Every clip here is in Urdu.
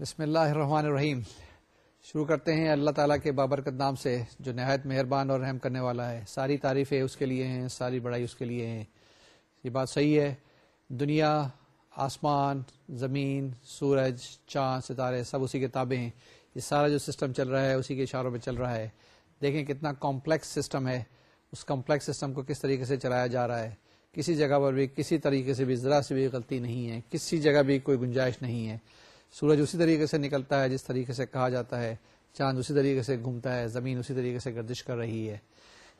بسم اللہ الرحمن الرحیم۔ شروع کرتے ہیں اللہ تعالیٰ کے بابرکت نام سے، جو نہایت مہربان اور رحم کرنے والا ہے۔ ساری تعریفیں اس کے لیے ہیں، ساری بڑائی اس کے لیے ہیں۔ یہ بات صحیح ہے۔ دنیا، آسمان، زمین، سورج، چاند، ستارے، سب اسی کے تابع ہیں۔ یہ سارا جو سسٹم چل رہا ہے، اسی کے اشاروں میں چل رہا ہے۔ دیکھیں کتنا کمپلیکس سسٹم ہے۔ اس کمپلیکس سسٹم کو کس طریقے سے چلایا جا رہا ہے۔ کسی جگہ پر بھی، کسی طریقے سے بھی، ذرا سے بھی غلطی نہیں ہے۔ کسی جگہ بھی کوئی گنجائش نہیں ہے۔ سورج اسی طریقے سے نکلتا ہے جس طریقے سے کہا جاتا ہے، چاند اسی طریقے سے گھومتا ہے، زمین اسی طریقے سے گردش کر رہی ہے۔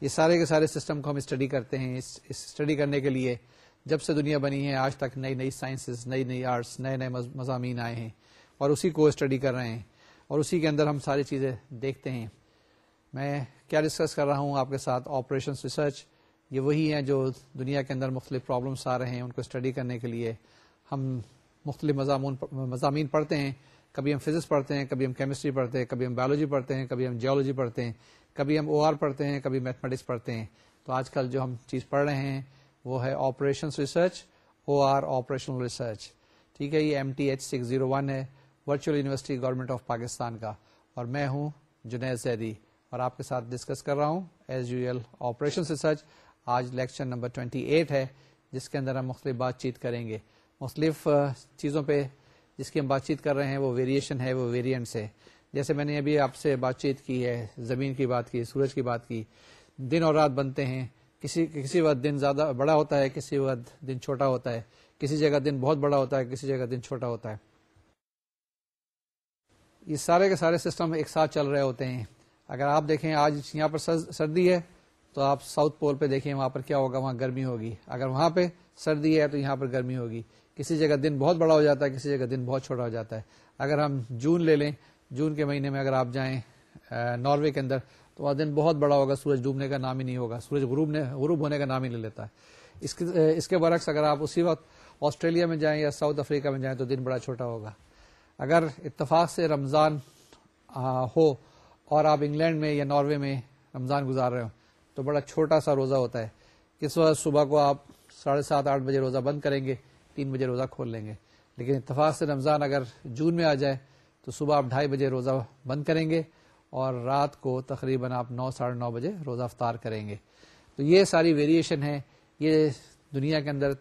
یہ سارے کے سارے سسٹم کو ہم اسٹڈی کرتے ہیں۔ اس اسٹڈی کرنے کے لیے جب سے دنیا بنی ہے، آج تک نئی نئی سائنسز نئی نئی آرٹس نئے نئے مضامین آئے ہیں۔ اور اسی کو اسٹڈی کر رہے ہیں۔ اور اسی کے اندر ہم ساری چیزیں دیکھتے ہیں۔ میں کیا ڈسکس کر رہا ہوں آپ کے ساتھ؟ آپریشن ریسرچ یہ وہی ہیں جو دنیا کے اندر مختلف پرابلمس آ رہے ہیں ان کو اسٹڈی کرنے کے لیے۔ ہم مختلف مضامین پڑھتے ہیں۔ کبھی ہم فزکس پڑھتے ہیں، کبھی ہم کیمسٹری پڑھتے ہیں، کبھی ہم بایولوجی پڑھتے ہیں، کبھی ہم جیولوجی پڑھتے ہیں، کبھی ہم او آر پڑھتے ہیں، کبھی میتھمیٹکس پڑھتے ہیں۔ تو آج کل جو ہم چیز پڑھ رہے ہیں وہ ہے operation research O R operational research ٹھیک ہے، یہ M T H six zero one ہے virtual university government of Pakistan کا۔ اور میں ہوں جنید زیدی اور آپ کے ساتھ ڈسکس کر رہا ہوں as you all operation research آج لیکچر نمبر ٹوینٹی ایٹ ہے، جس کے اندر ہم مختلف بات چیت کریں گے۔ مختلف چیزوں پہ جس کی ہم بات چیت کر رہے ہیں، وہ ویریشن ہے، وہ ویریئنٹس ہے۔ جیسے میں نے ابھی آپ سے بات چیت کی ہے، زمین کی بات کی، سورج کی بات کی، دن اور رات بنتے ہیں۔ کسی کسی وقت دن زیادہ بڑا ہوتا ہے، کسی وقت دن چھوٹا ہوتا ہے۔ کسی جگہ دن بہت بڑا ہوتا ہے، کسی جگہ دن چھوٹا ہوتا ہے۔ یہ سارے کے سارے سسٹم ایک ساتھ چل رہے ہوتے ہیں۔ اگر آپ دیکھیں، آج یہاں پر سردی ہے، تو آپ ساؤتھ پول پہ دیکھیں، وہاں پر کیا ہوگا؟ وہاں گرمی ہوگی۔ اگر وہاں پہ سردی ہے، تو یہاں پر گرمی ہوگی۔ کسی جگہ دن بہت بڑا ہو جاتا ہے، کسی جگہ دن بہت چھوٹا ہو جاتا ہے۔ اگر ہم جون لے لیں، جون کے مہینے میں اگر آپ جائیں ناروے کے اندر، تو وہاں دن بہت بڑا ہوگا، سورج ڈوبنے کا نام ہی نہیں ہوگا۔ سورج غروب نے، غروب ہونے کا نام ہی لے لیتا ہے۔ اس کے برعکس اگر آپ اسی وقت آسٹریلیا میں جائیں یا ساؤتھ افریقہ میں جائیں، تو دن بڑا چھوٹا ہوگا۔ اگر اتفاق سے رمضان ہو اور آپ انگلینڈ میں یا ناروے میں رمضان گزار رہے ہو تو بڑا چھوٹا سا روزہ ہوتا ہے۔ کس وقت صبح کو آپ ساڑھے سات، آٹھ بجے روزہ بند کریں گے۔ تین بجے روزہ کھول لیں گے۔ لیکن اتفاق سے رمضان اگر جون میں آ جائے تو صبح آپ ڈھائی بجے روزہ بند کریں گے اور رات کو تقریباً آپ نو ساڑھے نو بجے روزہ افطار کریں گے۔ تو یہ ساری ویریشن ہے یہ دنیا کے اندر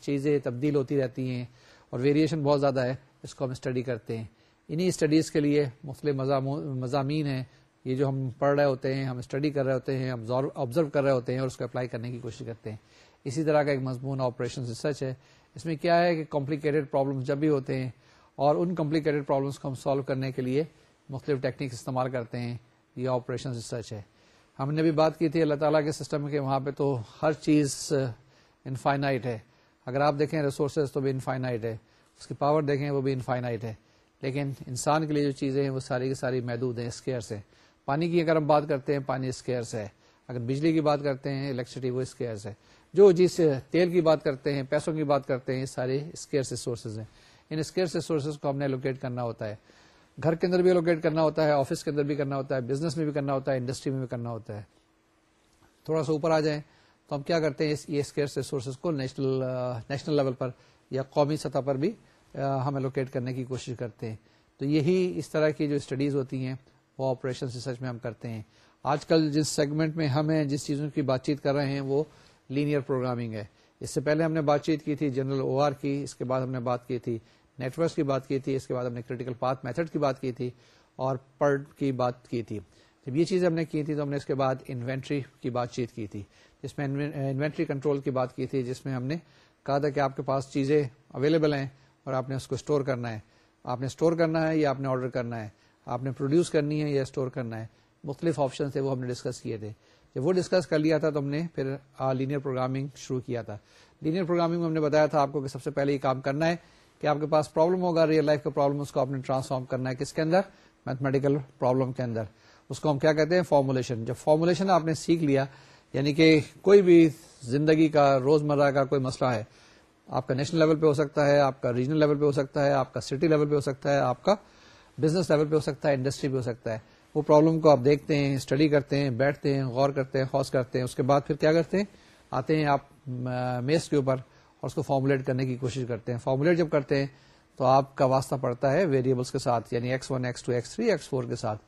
چیزیں تبدیل ہوتی رہتی ہیں اور ویریشن بہت زیادہ ہے۔ اس کو ہم اسٹڈی کرتے ہیں۔ انہی اسٹڈیز کے لیے مختلف مضامین ہیں۔ یہ جو ہم پڑھ رہے ہوتے ہیں، ہم اسٹڈی کر رہے ہوتے ہیں آبزرو کر رہے ہوتے ہیں اور اس کو اپلائی کرنے کی کوشش کرتے ہیں۔ اسی طرح کا ایک مضمون آپریشن ریسرچ ہے۔ اس میں کیا ہے کہ کمپلیکیٹڈ پرابلمس جب بھی ہوتے ہیں اور ان کمپلیکیٹڈ پرابلمس کو ہم سالو کرنے کے لیے مختلف ٹیکنیک استعمال کرتے ہیں، یہ آپریشن ریسرچ ہے۔ ہم نے بھی بات کی تھی اللہ تعالیٰ کے سسٹم کے، وہاں پہ تو ہر چیز uh, انفائنائٹ ہے۔ اگر آپ دیکھیں ریسورسز تو بھی انفائنائٹ ہے۔ اس کی پاور دیکھیں وہ بھی انفائنائٹ ہے۔ لیکن انسان کے لیے جو چیزیں ہیں وہ ساری کی ساری محدود ہیں اسکیئر سے پانی کی اگر ہم بات کرتے ہیں، پانی اسکیئر سے ہے۔ اگر بجلی کی بات کرتے ہیں الیکٹریسٹی وہ اسکیئر ہے۔ جو جس تیل کی بات کرتے ہیں، پیسوں کی بات کرتے ہیں، یہ سارے اسکیئر ریسورسز ہیں۔ ان اسکیئر ریسورسز کو ہم نے لوکیٹ کرنا ہوتا ہے۔ گھر کے اندر بھی لوکیٹ کرنا ہوتا ہے آفس کے اندر بھی کرنا ہوتا ہے بزنس میں بھی کرنا ہوتا ہے انڈسٹری میں بھی کرنا ہوتا ہے۔ تھوڑا سا اوپر آ جائیں تو ہم کیا کرتے ہیں یہ اسکیئر ریسورسز کو نیشنل نیشنل لیول پر یا قومی سطح پر بھی ہم لوکیٹ کرنے کی کوشش کرتے ہیں۔ تو یہی اس طرح کی جو اسٹڈیز ہوتی ہیں، وہ آپریشن ریسرچ میں ہم کرتے ہیں۔ آج کل جس سیگمنٹ میں ہمیں جس چیزوں کی بات چیت کر رہے ہیں، وہ لینئر پروگرامنگ ہے۔ اس سے پہلے ہم نے بات چیت کی تھی جنرل او آر کی، اس کے بعد ہم نے بات کی تھی نیٹورکس کی بات کی تھی، اس کے بعد ہم نے کریٹیکل پاتھ میتھڈ کی بات کی تھی اور پرڈ کی بات کی تھی۔ جب یہ چیز ہم نے کی تھی تو ہم نے اس کے بعد انوینٹری کی بات چیت کی تھی، جس میں انوینٹری کنٹرول کی بات کی تھی، جس میں ہم نے کہا تھا کہ آپ کے پاس چیزیں اویلیبل ہیں اور آپ نے اس کو اسٹور کرنا ہے۔ آپ نے اسٹور کرنا ہے یا آپ نے آرڈر کرنا ہے؟ آپ نے پروڈیوس کرنی ہے یا اسٹور کرنا ہے؟ مختلف آپشن تھے، وہ ہم نے ڈسکس کیے تھے۔ جب وہ ڈسکس کر لیا تھا تو ہم نے پھر لینئر پروگرامنگ شروع کیا تھا۔ لینئر پروگرامنگ میں ہم نے بتایا تھا آپ کو کہ سب سے پہلے یہ کام کرنا ہے کہ آپ کے پاس پرابلم ہوگا ریئل لائف کا پرابلم اس کو آپ نے ٹرانسفارم کرنا ہے کس کے اندر؟ میتھمیٹیکل پرابلم کے اندر۔ اس کو ہم کیا کہتے ہیں؟ فارمولیشن جب فارمولیشن آپ نے سیکھ لیا یعنی کہ کوئی بھی زندگی کا روز مرہ کا کوئی مسئلہ ہے، آپ کا نیشنل لیول پہ ہو سکتا ہے، آپ کا ریجنل لیول پہ ہو سکتا ہے، آپ کا سٹی لیول پہ ہو سکتا ہے، آپ کا بزنس لیول پہ ہو سکتا ہے انڈسٹری پہ ہو سکتا ہے۔ وہ پرابلم کو آپ دیکھتے ہیں اسٹڈی کرتے ہیں، بیٹھتے ہیں، غور کرتے ہیں خوص کرتے ہیں، اس کے بعد پھر کیا کرتے ہیں؟ آتے ہیں آپ میس کے اوپر اور اس کو فارمولیٹ کرنے کی کوشش کرتے ہیں۔ فارمولیٹ جب کرتے ہیں تو آپ کا واسطہ پڑتا ہے ویریبلس کے ساتھ یعنی X one X two X three X four کے ساتھ۔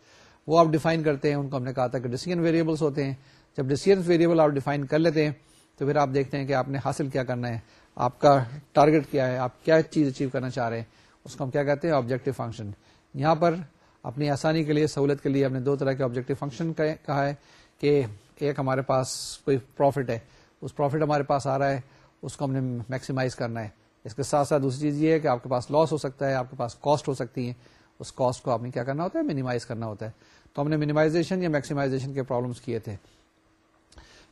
وہ آپ ڈیفائن کرتے ہیں، ان کو ہم نے کہا تھا کہ ڈیسیجن ویریبلس ہوتے ہیں۔ جب ڈیسیجن ویریبل آپ ڈیفائن کر لیتے ہیں تو پھر آپ دیکھتے ہیں کہ آپ نے حاصل کیا کرنا ہے۔ آپ کا ٹارگیٹ کیا ہے؟ آپ کیا چیز اچیو کرنا چاہ رہے ہیں؟ اس کو ہم کیا کہتے ہیں؟ آبجیکٹو فنکشن یہاں پر اپنی آسانی کے لیے، سہولت کے لیے ہم نے دو طرح کے آبجیکٹو فنکشن کہا ہے کہ ایک ہمارے پاس کوئی پروفٹ ہے، اس پروفٹ ہمارے پاس آ رہا ہے، اس کو ہم نے میکسیمائز کرنا ہے۔ اس کے ساتھ ساتھ دوسری چیز یہ ہے کہ آپ کے پاس لاس ہو سکتا ہے، آپ کے پاس کاسٹ ہو سکتی ہے اس کاسٹ کو آپ نے کیا کرنا ہوتا ہے؟ منیمائز کرنا ہوتا ہے۔ تو ہم نے منیمائزیشن یا میکسیمائزیشن کے پرابلمس کیے تھے۔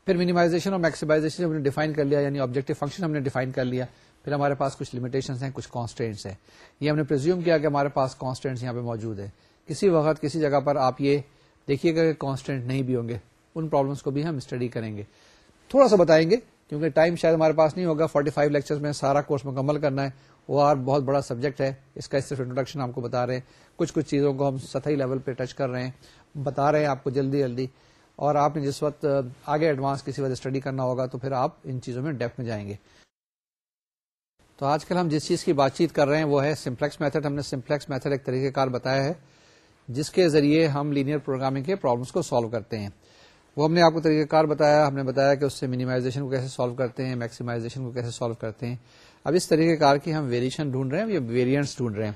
پھر منیمائزیشن اور میکسیمائزیشن ہم نے ڈیفائن کر لیا یعنی آبجیکٹو فنکشن ہم نے ڈیفائن کر لیا۔ پھر ہمارے پاس کچھ لمیٹیشن ہیں، کچھ کانسٹینٹس ہیں۔ یہ ہم نے پرزیوم کیا کہ ہمارے پاس کانسٹینٹس یہاں پہ موجود ہے کسی وقت کسی جگہ پر آپ یہ دیکھیے گا کہ کانسٹینٹ نہیں بھی ہوں گے۔ ان پرابلمس کو بھی ہم اسٹڈی کریں گے۔ تھوڑا سا بتائیں گے، کیونکہ ٹائم شاید ہمارے پاس نہیں ہوگا۔ 45 فائیو لیکچر میں سارا کورس مکمل کرنا ہے۔ وہ آر بہت بڑا سبجیکٹ ہے۔ اس کا صرف انٹروڈکشن آپ کو بتا رہے ہیں۔ کچھ کچھ چیزوں کو ہم سطحی لیول پہ ٹچ کر رہے ہیں۔ بتا رہے ہیں آپ کو جلدی جلدی۔ اور آپ نے جس وقت آگے ایڈوانس کسی وجہ اسٹڈی کرنا ہوگا تو پھر آپ ان چیزوں میں ڈیپ میں جائیں گے۔ تو آج کل ہم جس چیز کی بات چیت کر رہے ہیں وہ ہے سمپلیکس میتھڈ ہم نے سمپلیکس میتھڈ ایک طریقہ کار بتایا ہے۔ جس کے ذریعے ہم لینئر پروگرامنگ کے پرابلمس کو سالو کرتے ہیں۔ وہ ہم نے آپ کو طریقہ کار بتایا، ہم نے بتایا کہ اس سے منیمائزیشن کو کیسے سالو کرتے ہیں میکسیمائزیشن کو کیسے سالو کرتے ہیں۔ اب اس طریقہ کار کی ہم ویریشن ڈھونڈ رہے ہیں، یا ویریئنٹس ڈھونڈ رہے ہیں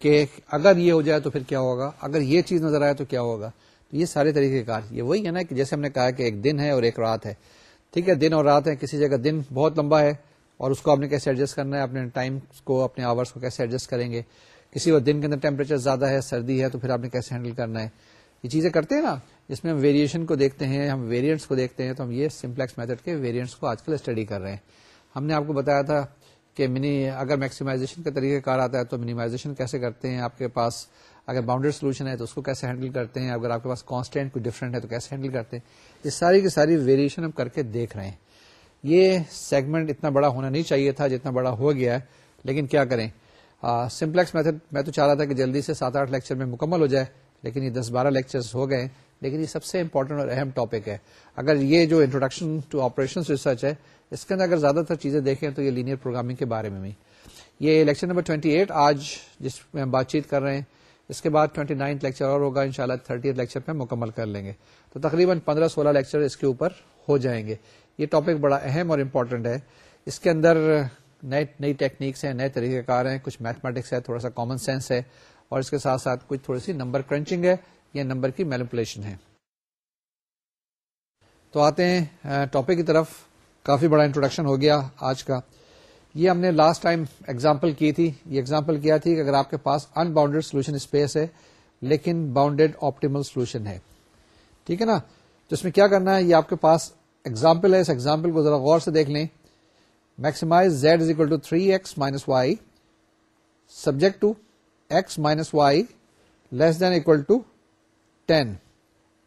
کہ اگر یہ ہو جائے تو پھر کیا ہوگا؟ اگر یہ چیز نظر آئے تو کیا ہوگا؟ تو یہ سارے طریقے کار، یہ وہی ہے نا کہ جیسے ہم نے کہا کہ ایک دن ہے اور ایک رات ہے۔ ٹھیک ہے، دن اور رات ہے کسی جگہ دن بہت لمبا ہے اور اس کو آپ نے کیسے ایڈجسٹ کرنا ہے، اپنے ٹائم کو، اپنے آورس کو کیسے ایڈجسٹ کریں گے۔ کسی وقت دن کے اندر ٹیمپریچر زیادہ ہے، سردی ہے، تو پھر آپ نے کیسے ہینڈل کرنا ہے؟ یہ چیزیں کرتے ہیں نا، جس میں ہم ویریشن کو دیکھتے ہیں، ہم ویریئنٹس کو دیکھتے ہیں، تو ہم یہ سمپلیکس میتھڈ کے ویریئنٹس کو آج کل اسٹڈی کر رہے ہیں۔ ہم نے آپ کو بتایا تھا کہ منی اگر میکسیمائزیشن کا طریقہ کار آتا ہے تو منیمائزیشن کیسے کرتے ہیں؟ آپ کے پاس اگر باؤنڈری سولوشن ہے تو اس کو کیسے ہینڈل کرتے ہیں؟ اگر آپ کے پاس کانسٹینٹ کوئی ڈفرینٹ ہے تو کیسے ہینڈل کرتے ہیں؟ یہ ساری کی ساری ویریشن ہم کر کے دیکھ رہے ہیں۔ یہ سیگمنٹ اتنا بڑا ہونا نہیں چاہیے تھا جتنا بڑا ہو گیا ہے، لیکن کیا کریں؟ سمپلیکس میتھڈ، میں تو چاہ رہا تھا کہ جلدی سے سات آٹھ لیکچر میں مکمل ہو جائے، لیکن یہ دس بارہ لیکچر ہو گئے لیکن یہ سب سے امپورٹنٹ اور اہم ٹاپک ہے۔ اگر یہ جو انٹروڈکشن ٹو آپریشن ریسرچ ہے، اس کے اندر اگر زیادہ تر چیزیں دیکھیں تو یہ لینئر پروگرامنگ کے بارے میں بھی۔ یہ لیکچر نمبر 28 آج جس میں ہم بات چیت کر رہے ہیں، اس کے بعد 29 نائنتھ لیکچر اور ہوگا ان شاء اللہ تھرٹی لیکچر پہ مکمل کر لیں گے۔ تو تقریباً پندرہ سولہ لیکچر اس کے اوپر ہو جائیں گے۔ یہ ٹاپک بڑا اہم اور امپورٹنٹ ہے۔ اس کے اندر نئے، نئی ٹیکنیکس ہیں، نئے طریقہ کار ہیں، کچھ میتھمیٹکس ہے، تھوڑا سا کامن سینس ہے، اور اس کے ساتھ ساتھ کچھ تھوڑی سی نمبر کرنچنگ ہے، یا نمبر کی مینپولیشن ہے۔ تو آتے ہیں ٹاپک کی طرف۔ کافی بڑا انٹروڈکشن ہو گیا آج کا۔ یہ ہم نے لاسٹ ٹائم ایگزامپل کی تھی۔ یہ ایگزامپل کیا تھی کہ اگر آپ کے پاس ان باؤنڈیڈ سولوشن اسپیس ہے، لیکن باؤنڈیڈ آپٹیمل سولوشن ہے۔ ٹھیک ہے نا؟ تو اس میں کیا کرنا ہے؟ یہ آپ کے پاس ایگزامپل ہے، اس ایگزامپل کو ذرا غور سے دیکھ لیں۔ Maximise Z is equal to three X minus Y subject to X minus Y less than equal to ten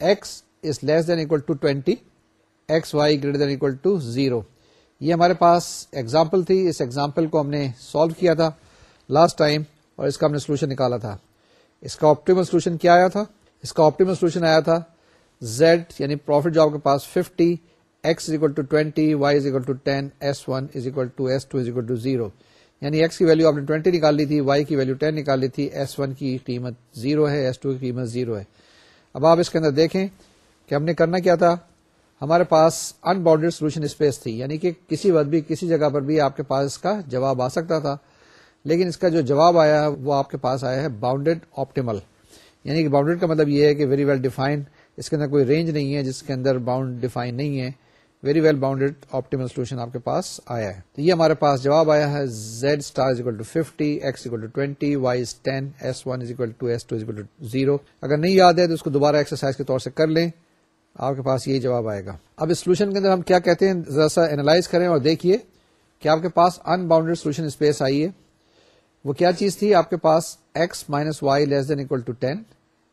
X is less than equal to twenty X Y greater than equal to zero یہ ہمارے پاس ایگزامپل تھی. اس ایگزامپل کو ہم نے سالو کیا تھا لاسٹ ٹائم اور اس کا ہم نے سولوشن نکالا تھا. اس کا آپٹیمل سولوشن کیا آیا تھا؟ اس کا آپٹیمل سولوشن آیا تھا زیڈ یعنی پروفٹ جو آپ کے پاس fifty X is equal to twenty Y is equal to ten S one is equal to S two is equal to zero یعنی ایکس کی ویلو آپ نے ٹوینٹی نکال لی تھی وائی کی ویلو ٹین نکال لی تھی ایس ون کی قیمت زیرو ہے ایس ٹو کی قیمت زیرو ہے. اب آپ اس کے اندر دیکھیں کہ ہم نے کرنا کیا تھا؟ ہمارے پاس ان باؤنڈیڈ سولوشن اسپیس تھی. یعنی کہ کسی وقت بھی، کسی جگہ پر بھی آپ کے پاس اس کا جواب آ سکتا تھا. لیکن اس کا جو جواب آیا ہے، وہ آپ کے پاس آیا ہے باؤنڈیڈ آپٹیمل یعنی کہ باؤنڈیڈ کا مطلب یہ ہے کہ ویری ویل ڈیفائنڈ اس کے اندر کوئی رینج نہیں ہے جس کے اندر باؤنڈ ڈیفائن نہیں ہے. Very well bounded optimal solution آپ کے پاس آیا ہے۔ تو یہ ہمارے پاس جواب آیا ہے Z star equal to fifty X equal to twenty Y is ten S one is equal to S two is equal to zero اگر نہیں یاد ہے تو اس کو دوبارہ ایکسرسائز کے طور سے کر لیں۔ آپ کے پاس یہی جواب آئے گا۔ اب اس سولوشن کے اندر ہم کیا کہتے ہیں؟ ذرا سا اینالائز کریں اور دیکھیے کہ آپ کے پاس ان باؤنڈیڈ سولوشن اسپیس آئی ہے۔ وہ کیا چیز تھی؟ آپ کے پاس X minus Y less than equal to ten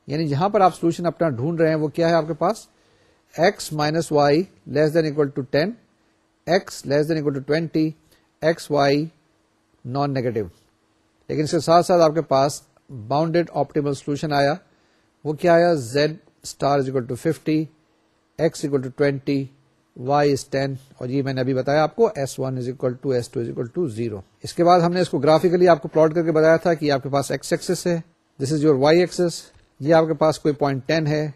یعنی جہاں پر آپ سولوشن اپنا ڈھونڈ رہے ہیں، وہ کیا ہے آپ کے پاس؟ X minus Y less than equal to ten X less than equal to twenty X Y non negative لیکن اس کے ساتھ ساتھ آپ کے پاس باؤنڈیڈ آپٹیمل سولوشن آیا۔ وہ کیا آیا؟ Z star is equal to fifty X equal to twenty Y is ten اور یہ میں نے ابھی بتایا آپ کو S one is equal to S two is equal to zero اس کے بعد ہم نے اس کو گرافکلی آپ کو پلاٹ کر کے بتایا تھا کہ آپ کے پاس ایکس ایکسس ہے۔ This is your Y axis یہ آپ کے پاس کوئی پوائنٹ ٹین ہے۔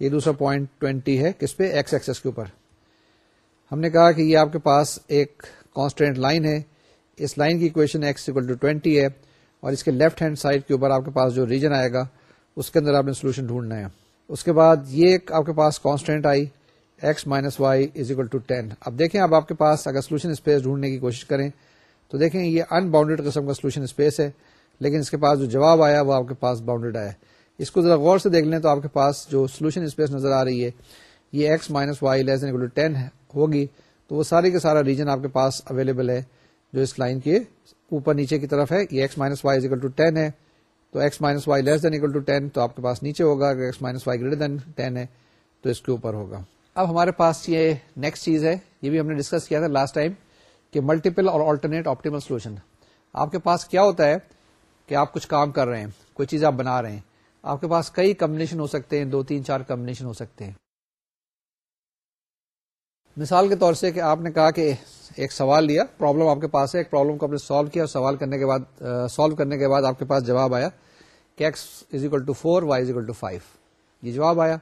یہ دوسرا پوائنٹ ٹوینٹی ہے، کس پہ؟ ایکس ایکسس کے اوپر۔ ہم نے کہا کہ یہ آپ کے پاس ایک کانسٹینٹ لائن ہے۔ اس لائن کی equation X equal to twenty ہے اور اس کے لیفٹ ہینڈ سائڈ کے اوپر آپ کے پاس جو ریجن آئے گا، اس کے اندر آپ نے سولوشن ڈھونڈنا ہے۔ اس کے بعد یہ آپ کے پاس constant I X minus Y is equal to ten اب دیکھیں اب آپ کے پاس اگر سولوشن اسپیس ڈھونڈنے کی کوشش کریں، تو دیکھیں یہ ان باؤنڈیڈ قسم کا سولوشن اسپیس ہے، لیکن اس کے پاس جو جواب آیا وہ آپ کے پاس باؤنڈیڈ آیا۔ اس کو ذرا غور سے دیکھ لیں تو آپ کے پاس جو سولوشن اسپیس نظر آ رہی ہے، یہ X minus Y less to ten ہوگی۔ تو وہ سارے کا سارا ریجن آپ کے پاس اویلیبل ہے، جو اس لائن کے اوپر نیچے کی طرف ہے۔ یہ X minus Y to ten ہے۔ تو X minus Y less than equal to ten تو آپ کے پاس نیچے ہوگا۔ اگر X minus Y greater than ten ہے، تو اس کے اوپر ہوگا۔ اب ہمارے پاس یہ نیکسٹ چیز ہے۔ یہ بھی ہم نے ڈسکس کیا تھا لاسٹ ٹائم کہ multiple or alternate optimal solution آپ کے پاس کیا ہوتا ہے کہ آپ کچھ کام کر رہے ہیں، کوئی چیز آپ بنا رہے ہیں۔ آپ کے پاس کئی کمبنیشن ہو سکتے ہیں، دو تین چار کمبنیشن ہو سکتے ہیں۔ مثال کے طور سے کہ آپ نے کہا کہ ایک سوال لیا پرابلم آپ کے پاس ہے، ایک پرابلم کو آپ نے سالو کیا اور سوال کرنے کے بعد سالو کرنے کے بعد آپ کے پاس جواب آیا کہ X is equal to four Y is equal to five یہ جواب آیا۔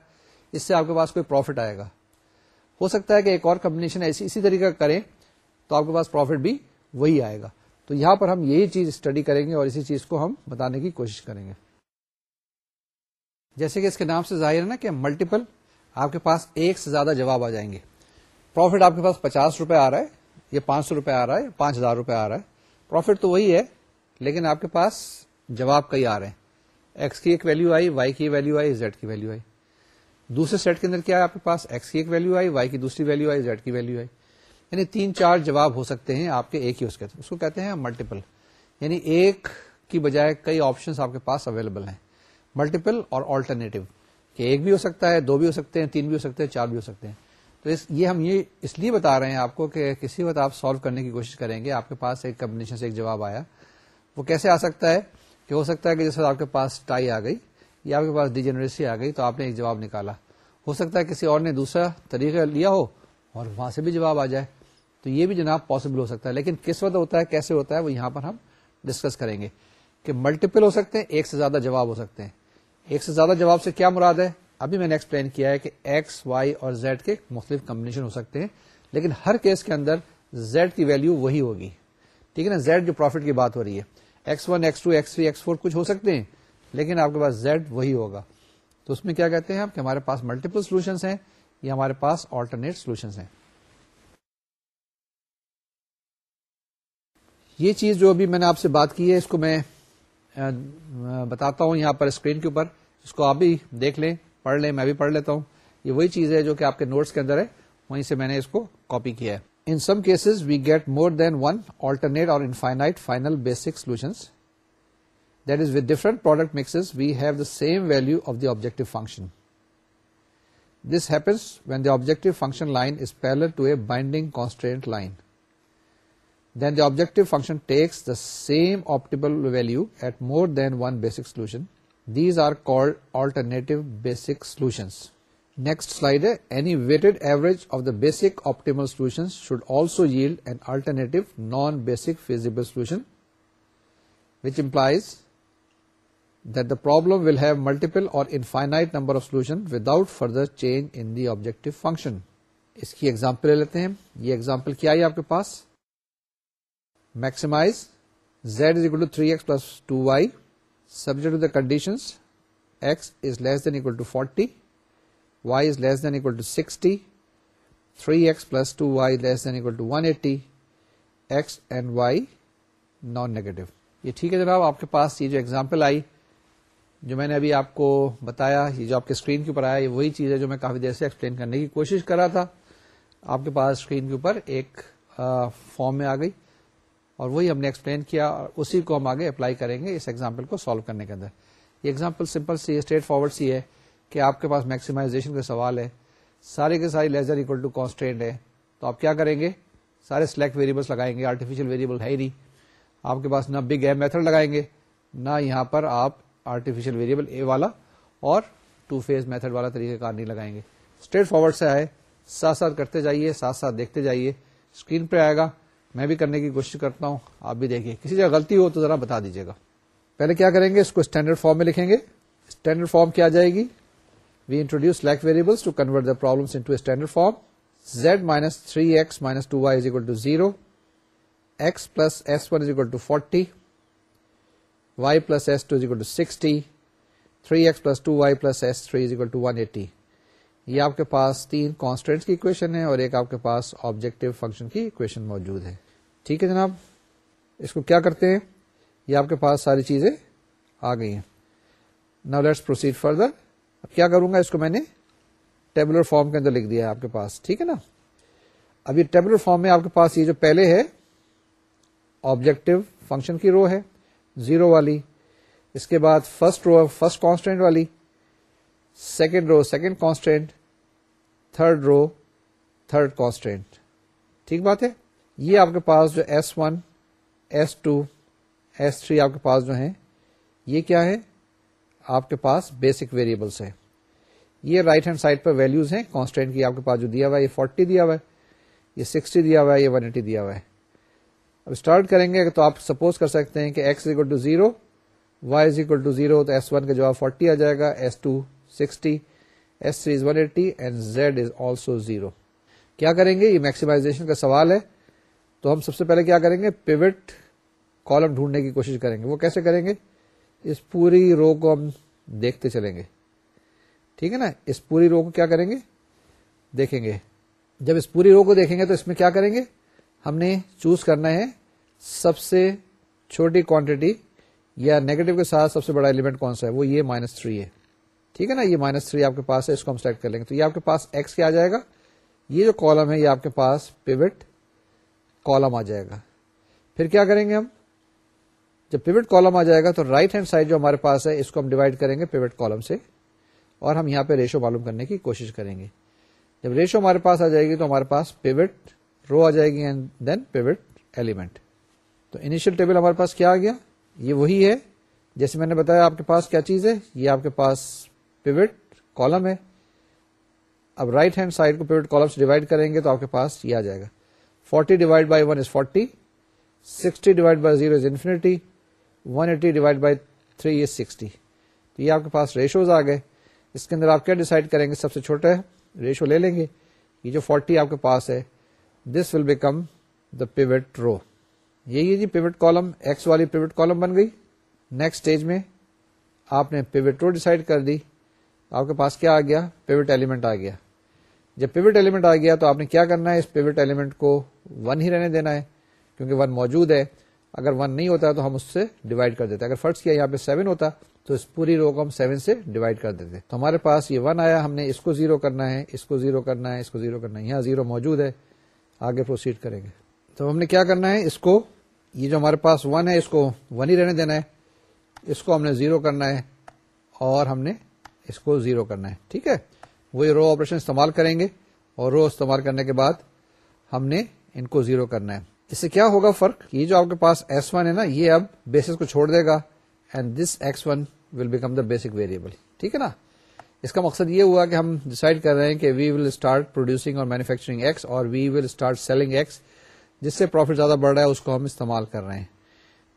اس سے آپ کے پاس کوئی پروفٹ آئے گا۔ ہو سکتا ہے کہ ایک اور کمبنیشن ایسی، اسی طریقے کریں تو آپ کے پاس پروفٹ بھی وہی آئے گا۔ تو یہاں پر ہم یہی چیز اسٹڈی کریں گے اور اسی چیز کو ہم بتانے کی کوشش کریں گے۔ جیسے کہ اس کے نام سے ظاہر ہے نا کہ ملٹیپل آپ کے پاس ایک سے زیادہ جواب آ جائیں گے۔ پروفٹ آپ کے پاس پچاس روپے آ رہا ہے، یا پانچ سو روپے آ رہا ہے، پانچ ہزار روپے آ رہا ہے۔ پروفٹ تو وہی ہے، لیکن آپ کے پاس جواب کئی آ رہے ہیں۔ ایکس کی ایک ویلو آئی وائی کی ویلو آئی زیڈ کی ویلو آئی۔ دوسرے سیٹ کے اندر کیا ہے آپ کے پاس؟ ایکس کی ایک ویلو آئی وائی کی دوسری ویلو آئی زیڈ کی ویلو آئی۔ یعنی تین چار جواب ہو سکتے ہیں آپ کے، ایک ہی اس کے۔ اس کو کہتے ہیں ملٹیپل یعنی ایک کی بجائے کئی آپشن آپ کے پاس اویلیبل ہیں۔ ملٹیپل اور آلٹرنیٹو کہ ایک بھی ہو سکتا ہے، دو بھی ہو سکتے ہیں، تین بھی ہو سکتے ہیں، چار بھی ہو سکتے ہیں۔ تو اس، یہ ہم یہ اس لیے بتا رہے ہیں آپ کو کہ کسی وقت آپ سالو کرنے کی کوشش کریں گے، آپ کے پاس ایک کمبنیشن سے ایک جواب آیا۔ وہ کیسے آ سکتا ہے؟ کہ ہو سکتا ہے کہ جیسے آپ کے پاس ٹائی آ گئی یا آپ کے پاس ڈیجنریسی آ گئی تو آپ نے ایک جواب نکالا۔ ہو سکتا ہے کسی اور نے دوسرا طریقہ لیا ہو اور وہاں سے بھی جواب آ جائے۔ تو یہ بھی جناب پاسبل ہو سکتا ہے۔ لیکن کس وقت ہوتا ہے، کیسے ہوتا ہے، وہ یہاں پر ہم ڈسکس کریں گے کہ ملٹیپل ہو سکتے ہیں، ایک سے زیادہ جواب ہو سکتے ہیں۔ ایک سے زیادہ جواب سے کیا مراد ہے؟ ابھی میں نے ایکسپلین کیا ہے کہ ایکس وائی اور زیڈ کے مختلف کمبنیشن ہو سکتے ہیں، لیکن ہر کیس کے اندر زیڈ کی ویلو وہی ہوگی۔ ٹھیک ہے نا؟ زیڈ جو پروفٹ کی بات ہو رہی ہے۔ X one X two X three X four کچھ ہو سکتے ہیں، لیکن آپ کے پاس زیڈ وہی ہوگا۔ تو اس میں کیا کہتے ہیں کہ ہمارے پاس ملٹیپل سولوشنس ہیں یا ہمارے پاس آلٹرنیٹ سولوشنس ہیں۔ یہ چیز جو ابھی میں نے آپ سے بات کی ہے، اس کو میں بتاتا ہوں یہاں پر اسکرین کے اوپر، اس کو آپ بھی دیکھ لیں، پڑھ لیں، میں بھی پڑھ لیتا ہوں۔ یہ وہی چیز ہے جو کہ آپ کے نوٹس کے اندر ہے، وہیں سے میں نے اس کو کاپی کیا ہے۔ In some cases we get more than one alternate or infinite final basic solutions that is with different product mixes we have the same value of the objective function this happens when the objective function line is parallel to a binding constant line then the objective function takes the same optimal value at more than one basic solution these are called alternative basic solutions next slide ہے any weighted average of the basic optimal solution should also yield an alternative non basic feasible solution which implies that the problem will have multiple or infinite number of solution without further change in the objective function اس کی ایگزامپل لے لیتے ہیں یہ ایگزامپل کیا ہے آپ کے پاس maximise Z is equal to three X plus two Y subject to the conditions X is less than equal to forty Y is less than equal to sixty three X plus two Y less than equal to one eighty X and Y non negative یہ ٹھیک ہے جناب، آپ کے پاس یہ جو ایگزامپل آئی، جو میں نے ابھی آپ کو بتایا، یہ جو آپ کے اسکرین کے اوپر آیا، یہ وہی چیز ہے جو میں کافی دیر سے ایکسپلین کرنے کی کوشش کر رہا تھا۔ آپ کے پاس اسکرین کے اوپر ایک فارم میں آ گئی۔ اور وہی ہم نے ایکسپلین کیا اور اسی کو ہم آگے اپلائی کریں گے اس ایگزامپل کو سالو کرنے کے اندر۔ یہ ایگزامپل سمپل سی اسٹریٹ فارورڈ سی ہے کہ آپ کے پاس میکسیمائزیشن کا سوال ہے سارے کے سارے لیزر اکول ٹو کانسٹینٹ ہے۔ تو آپ کیا کریں گے؟ سارے سلیکٹ ویریبلس لگائیں گے۔ آرٹیفیشل ویریبل ہے ہی نہیں۔ آپ کے پاس نہ بگ اے میتھڈ لگائیں گے، نہ یہاں پر آپ آرٹیفیشل ویریبل اے والا اور ٹو فیز میتھڈ والا طریقہ کار نہیں لگائیں گے۔ اسٹریٹ فارورڈ سے آئے ساتھ ساتھ کرتے جائیے، ساتھ ساتھ دیکھتے جائیے۔ اسکرین پہ آئے گا۔ میں بھی کرنے کی کوشش کرتا ہوں، آپ بھی دیکھیے۔ کسی جگہ غلطی ہو تو ذرا بتا دیجیے گا۔ پہلے کیا کریں گے؟ اس کو اسٹینڈرڈ فارم میں لکھیں گے۔ اسٹینڈرڈ فارم کیا جائے گی؟ We introduce slack variables to convert the problem standard form Z minus three X minus two Y is equal to zero X plus S one is equal to forty Y plus S two is equal to sixty three X plus two Y plus S three is equal to one eighty یہ آپ کے پاس تین کانسٹینٹ کی اکویشن ہے اور ایک آپ کے پاس آبجیکٹو فنکشن کی اکویشن موجود ہے۔ ٹھیک ہے جناب؟ اس کو کیا کرتے ہیں؟ یہ آپ کے پاس ساری چیزیں آ گئی ہیں۔ نو لیٹس پروسیڈ فردر اب کیا کروں گا؟ اس کو میں نے ٹیبلر فارم کے اندر لکھ دیا ہے آپ کے پاس۔ ٹھیک ہے نا؟ اب یہ ٹیبلر فارم میں آپ کے پاس یہ جو پہلے ہے آبجیکٹو فنکشن کی رو ہے زیرو والی۔ اس کے بعد فرسٹ رو فرسٹ کانسٹینٹ والی۔ Second row second constant third row third constant ٹھیک بات ہے؟ یہ آپ کے پاس جو S one S two S three آپ کے پاس جو ہیں، یہ کیا ہے؟ آپ کے پاس بیسک ویریبلس ہے یہ رائٹ ہینڈ سائڈ پر ویلوز ہیں کانسٹینٹ کی آپ کے پاس جو دیا ہوا ہے، یہ فورٹی دیا ہوا ہے، یہ سکسٹی دیا ہوا ہے، یہ ون ایٹی دیا ہوا ہے۔ اب اسٹارٹ کریں گے تو آپ سپوز کر سکتے ہیں کہ X equal to zero Y is equal to zero تو ایس ون کا جواب فورٹی آ جائے گا S two sixty S three is one eighty and Z is also zero کیا کریں گے؟ یہ میکسیمائزیشن کا سوال ہے۔ تو ہم سب سے پہلے کیا کریں گے؟ پیوٹ کالم ڈھونڈنے کی کوشش کریں گے۔ وہ کیسے کریں گے؟ اس پوری رو کو ہم دیکھتے چلیں گے۔ ٹھیک ہے نا؟ اس پوری رو کو کیا کریں گے؟ دیکھیں گے۔ جب اس پوری رو کو دیکھیں گے تو اس میں کیا کریں گے؟ ہم نے چوز کرنا ہے سب سے چھوٹی کوانٹٹی یا نیگیٹو کے ساتھ سب سے بڑا ایلیمنٹ کون سا ہے؟ وہ یہ مائنس تھری ہے۔ ٹھیک ہے نا؟ یہ مائنس تھری آپ کے پاس ہے، اس کو ہم سلیکٹ کر لیں گے۔ تو یہ آپ کے پاس ایکس کیا آ جائے گا؟ یہ جو کالم ہے، یہ آپ کے پاس پیوٹ کالم آ جائے گا۔ پھر کیا کریں گے ہم؟ جب پیوٹ کالم آ جائے گا تو رائٹ ہینڈ سائڈ جو ہمارے پاس ہے، اس کو ہم ڈیوائڈ کریں گے پیوٹ کالم سے۔ اور ہم یہاں پہ ریشو معلوم کرنے کی کوشش کریں گے۔ جب ریشو ہمارے پاس آ جائے گی تو ہمارے پاس پیوٹ رو آ جائے گی اینڈ دین پیوٹ ایلیمنٹ تو انیشیل ٹیبل ہمارے پاس کیا آ گیا؟ یہ وہی ہے۔ جیسے میں نے بتایا آپ کے پاس کیا چیز ہے، یہ آپ کے پاس پیوٹ کالم ہے۔ اب رائٹ ہینڈ سائڈ کو پیوٹ کالم سے ڈیوائڈ کریں گے تو آپ کے پاس یہ آ جائے گا۔ Forty divide by one is forty, sixty divide by zero is infinity, one eighty divide by three is sixty. تو یہ آپ کے پاس ریشوز آ گئے۔ اس کے اندر آپ کیا ڈیسائڈ کریں گے؟ سب سے چھوٹا ریشو لے لیں گے۔ یہ جو فورٹی آپ کے پاس ہے دس ول بیکم دا پیوٹ رو یہی جی پیوٹ کالم ایکس والی پیوٹ کالم بن گئی۔ نیکسٹ اسٹیج میں آپ نے پیوٹ رو ڈیسائڈ کر دی۔ آپ کے پاس کیا آ گیا؟ پیوٹ ایلیمنٹ آ گیا۔ جب پیوٹ ایلیمنٹ آ گیا تو آپ نے کیا کرنا ہے؟ اس پیوٹ ایلیمنٹ کو ون ہی رہنے دینا ہے، کیونکہ ون موجود ہے۔ اگر ون نہیں ہوتا تو ہم اس سے ڈیوائڈ کر دیتے۔ اگر فرض کیا یہاں پہ سیون ہوتا تو اس پوری رو کو ہم سیون سے ڈیوائڈ کر دیتے۔ تو ہمارے پاس یہ ون آیا، ہم نے اس کو زیرو کرنا ہے، اس کو زیرو کرنا ہے، اس کو زیرو کرنا ہے۔ یہاں زیرو موجود ہے۔ آگے پروسیڈ کریں گے۔ تو ہم نے کیا کرنا ہے؟ اس کو، یہ جو ہمارے پاس ون ہے، اس کو ون ہی رہنے دینا ہے۔ اس کو ہم نے زیرو کرنا ہے اور ہم نے اس کو زیرو کرنا ہے۔ ٹھیک ہے؟ وہی رو آپریشن استعمال کریں گے اور رو استعمال کرنے کے بعد ہم نے ان کو زیرو کرنا ہے۔ اس سے کیا ہوگا فرق؟ یہ جو آپ کے پاس ایس ون ہے نا، یہ اب بیسس کو چھوڑ دے گا and this X one will become the basic variable ٹھیک ہے نا؟ اس کا مقصد یہ ہوا کہ ہم ڈسائڈ کر رہے ہیں کہ وی ول اسٹارٹ پروڈیوسنگ اور مینوفیکچرنگ ایکس اور we will start selling X جس سے پروفٹ زیادہ بڑھ رہا ہے، اس کو ہم استعمال کر رہے ہیں۔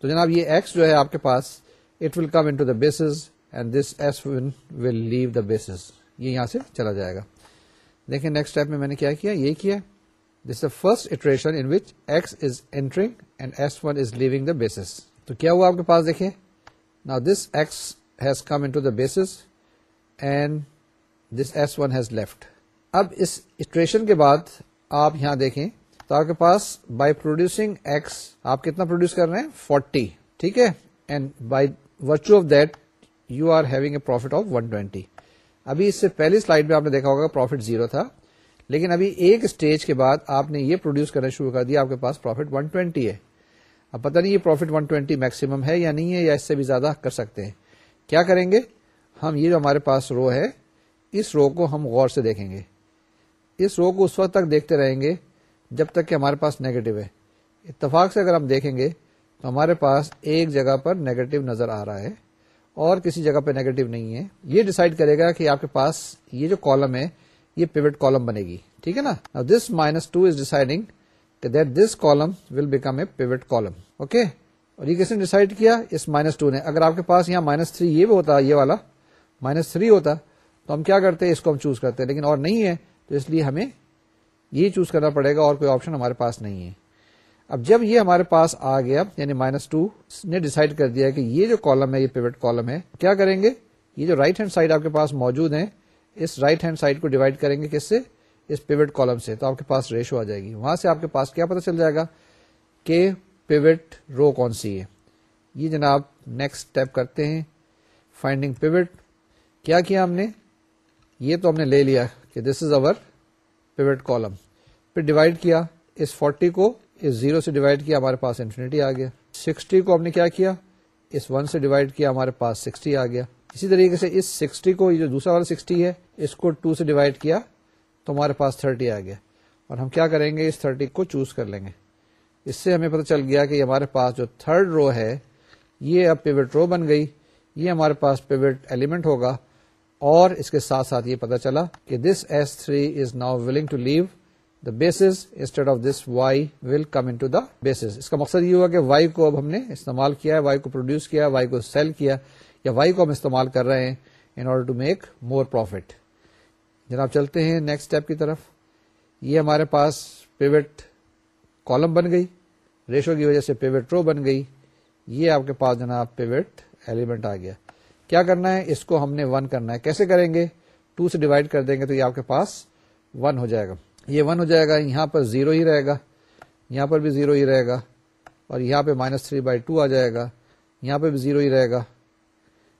تو جناب، یہ ایکس جو ہے آپ کے پاس it will come into the bases and this S one will leave the bases یہ یہاں سے چلا جائے گا۔ دیکھیں نیکسٹ اسٹیپ میں میں نے کیا کیا؟ یہ کیا۔ This the first iteration in which X is entering and S one is leaving the bases تو کیا ہوا آپ کے پاس دیکھیں؟ نا this X has come into the bases and this S one has left اب اس اٹریشن کے بعد آپ یہاں دیکھیں تو آپ کے پاس بائی پروڈیوسنگ ایکس آپ کتنا پروڈیوس کر رہے ہیں؟ فورٹی ٹھیک ہے؟ And by virtue of that you are having a profit of one twenty ابھی اس سے پہلی سلائڈ میں آپ نے دیکھا ہوگا پروفٹ زیرو تھا، لیکن ابھی ایک اسٹیج کے بعد آپ نے یہ پروڈیوس کرنا شروع کر دیا، آپ کے پاس پروفٹ ون ٹوینٹی ہے۔ اب پتہ نہیں یہ پروفٹ ون ٹوینٹی میکسیمم ہے یا نہیں ہے یا اس سے بھی زیادہ کر سکتے ہیں۔ کیا کریں گے؟ ہم یہ جو ہمارے پاس رو ہے، اس رو کو ہم غور سے دیکھیں گے۔ اس رو کو اس وقت تک دیکھتے رہیں گے جب تک کہ ہمارے پاس نیگیٹو ہے۔ اتفاق سے اگر ہم دیکھیں گے تو ہمارے پاس ایک جگہ پر نیگیٹو نظر آ رہا ہے۔ اور کسی جگہ پہ نیگیٹو نہیں ہے۔ یہ ڈسائڈ کرے گا کہ آپ کے پاس یہ جو کالم ہے، یہ پیوٹ کالم بنے گی۔ ٹھیک ہے نا؟ This minus two is deciding that this column will become a pivot column okay اور یہ کس نے ڈسائڈ کیا؟ اس مائنس ٹو نے۔ اگر آپ کے پاس یہاں مائنس تھری یہ بھی ہوتا، یہ والا مائنس تھری ہوتا، تو ہم کیا کرتے؟ اس کو ہم چوز کرتے۔ لیکن اور نہیں ہے، تو اس لیے ہمیں یہ چوز کرنا پڑے گا اور کوئی آپشن ہمارے پاس نہیں ہے۔ اب جب یہ ہمارے پاس آ گیا یعنی مائنس ٹو نے ڈسائڈ کر دیا کہ یہ جو کالم ہے، یہ پیوٹ کالم ہے، کیا کریں گے؟ یہ جو رائٹ ہینڈ سائڈ آپ کے پاس موجود ہے اس رائٹ ہینڈ سائڈ کو ڈیوائڈ کریں گے کس سے؟ اس پیوٹ کالم سے، تو آپ کے پاس ریشو آ جائے گی۔ وہاں سے آپ کے پاس کیا پتا چل جائے گا کہ پیوٹ رو کون سی ہے۔ یہ جناب نیکسٹ اسٹیپ کرتے ہیں فائنڈنگ پیوٹ کیا کیا ہم نے؟ یہ تو ہم نے لے لیا کہ this is over pivot column پھر ڈیوائڈ کیا، اس فورٹی کو اس زیرو سے ڈیوائڈ کیا ہمارے پاس انفینٹی آ گیا۔ سکسٹی کو ہم نے کیا کیا؟ اس ون سے ڈیوائڈ کیا ہمارے پاس سکسٹی آ گیا۔ اسی طریقے سے اس سکسٹی کو، یہ جو دوسرا والا سکسٹی ہے، اس کو ٹو سے ڈیوائڈ کیا تو ہمارے پاس تھرٹی آ گیا۔ اور ہم کیا کریں گے؟ اس تھرٹی کو چوز کر لیں گے۔ اس سے ہمیں پتہ چل گیا کہ ہمارے پاس جو تھرڈ رو ہے، یہ اب پیوٹ رو بن گئی۔ یہ ہمارے پاس پیوٹ ایلیمنٹ ہوگا۔ اور اس کے ساتھ ساتھ یہ پتا چلا کہ this S three is now willing to leave. The bases instead of this Y will come into the bases اس کا مقصد یہ ہوا کہ وائی کو اب ہم نے استعمال کیا ہے وائی کو پروڈیوس کیا وائی کو سیل کیا یا وائی کو ہم استعمال کر رہے ہیں in order to make more profit جناب، چلتے ہیں نیکسٹ اسٹیپ کی طرف. یہ ہمارے پاس پیوٹ کالم بن گئی، ریشو کی وجہ سے پیوٹ رو بن گئی۔ یہ آپ کے پاس جناب پیوٹ ایلیمنٹ آ گیا۔ کیا کرنا ہے؟ اس کو ہم نے ون کرنا ہے۔ کیسے کریں گے؟ ٹو سے ڈیوائڈ کر دیں گے تو یہ آپ کے پاس ون ہو جائے گا۔ یہ ون ہو جائے گا، یہاں پر زیرو ہی رہے گا، یہاں پر بھی زیرو ہی رہے گا، اور یہاں پہ مائنس تھری بائی ٹو آ جائے گا، یہاں پہ بھی زیرو ہی رہے گا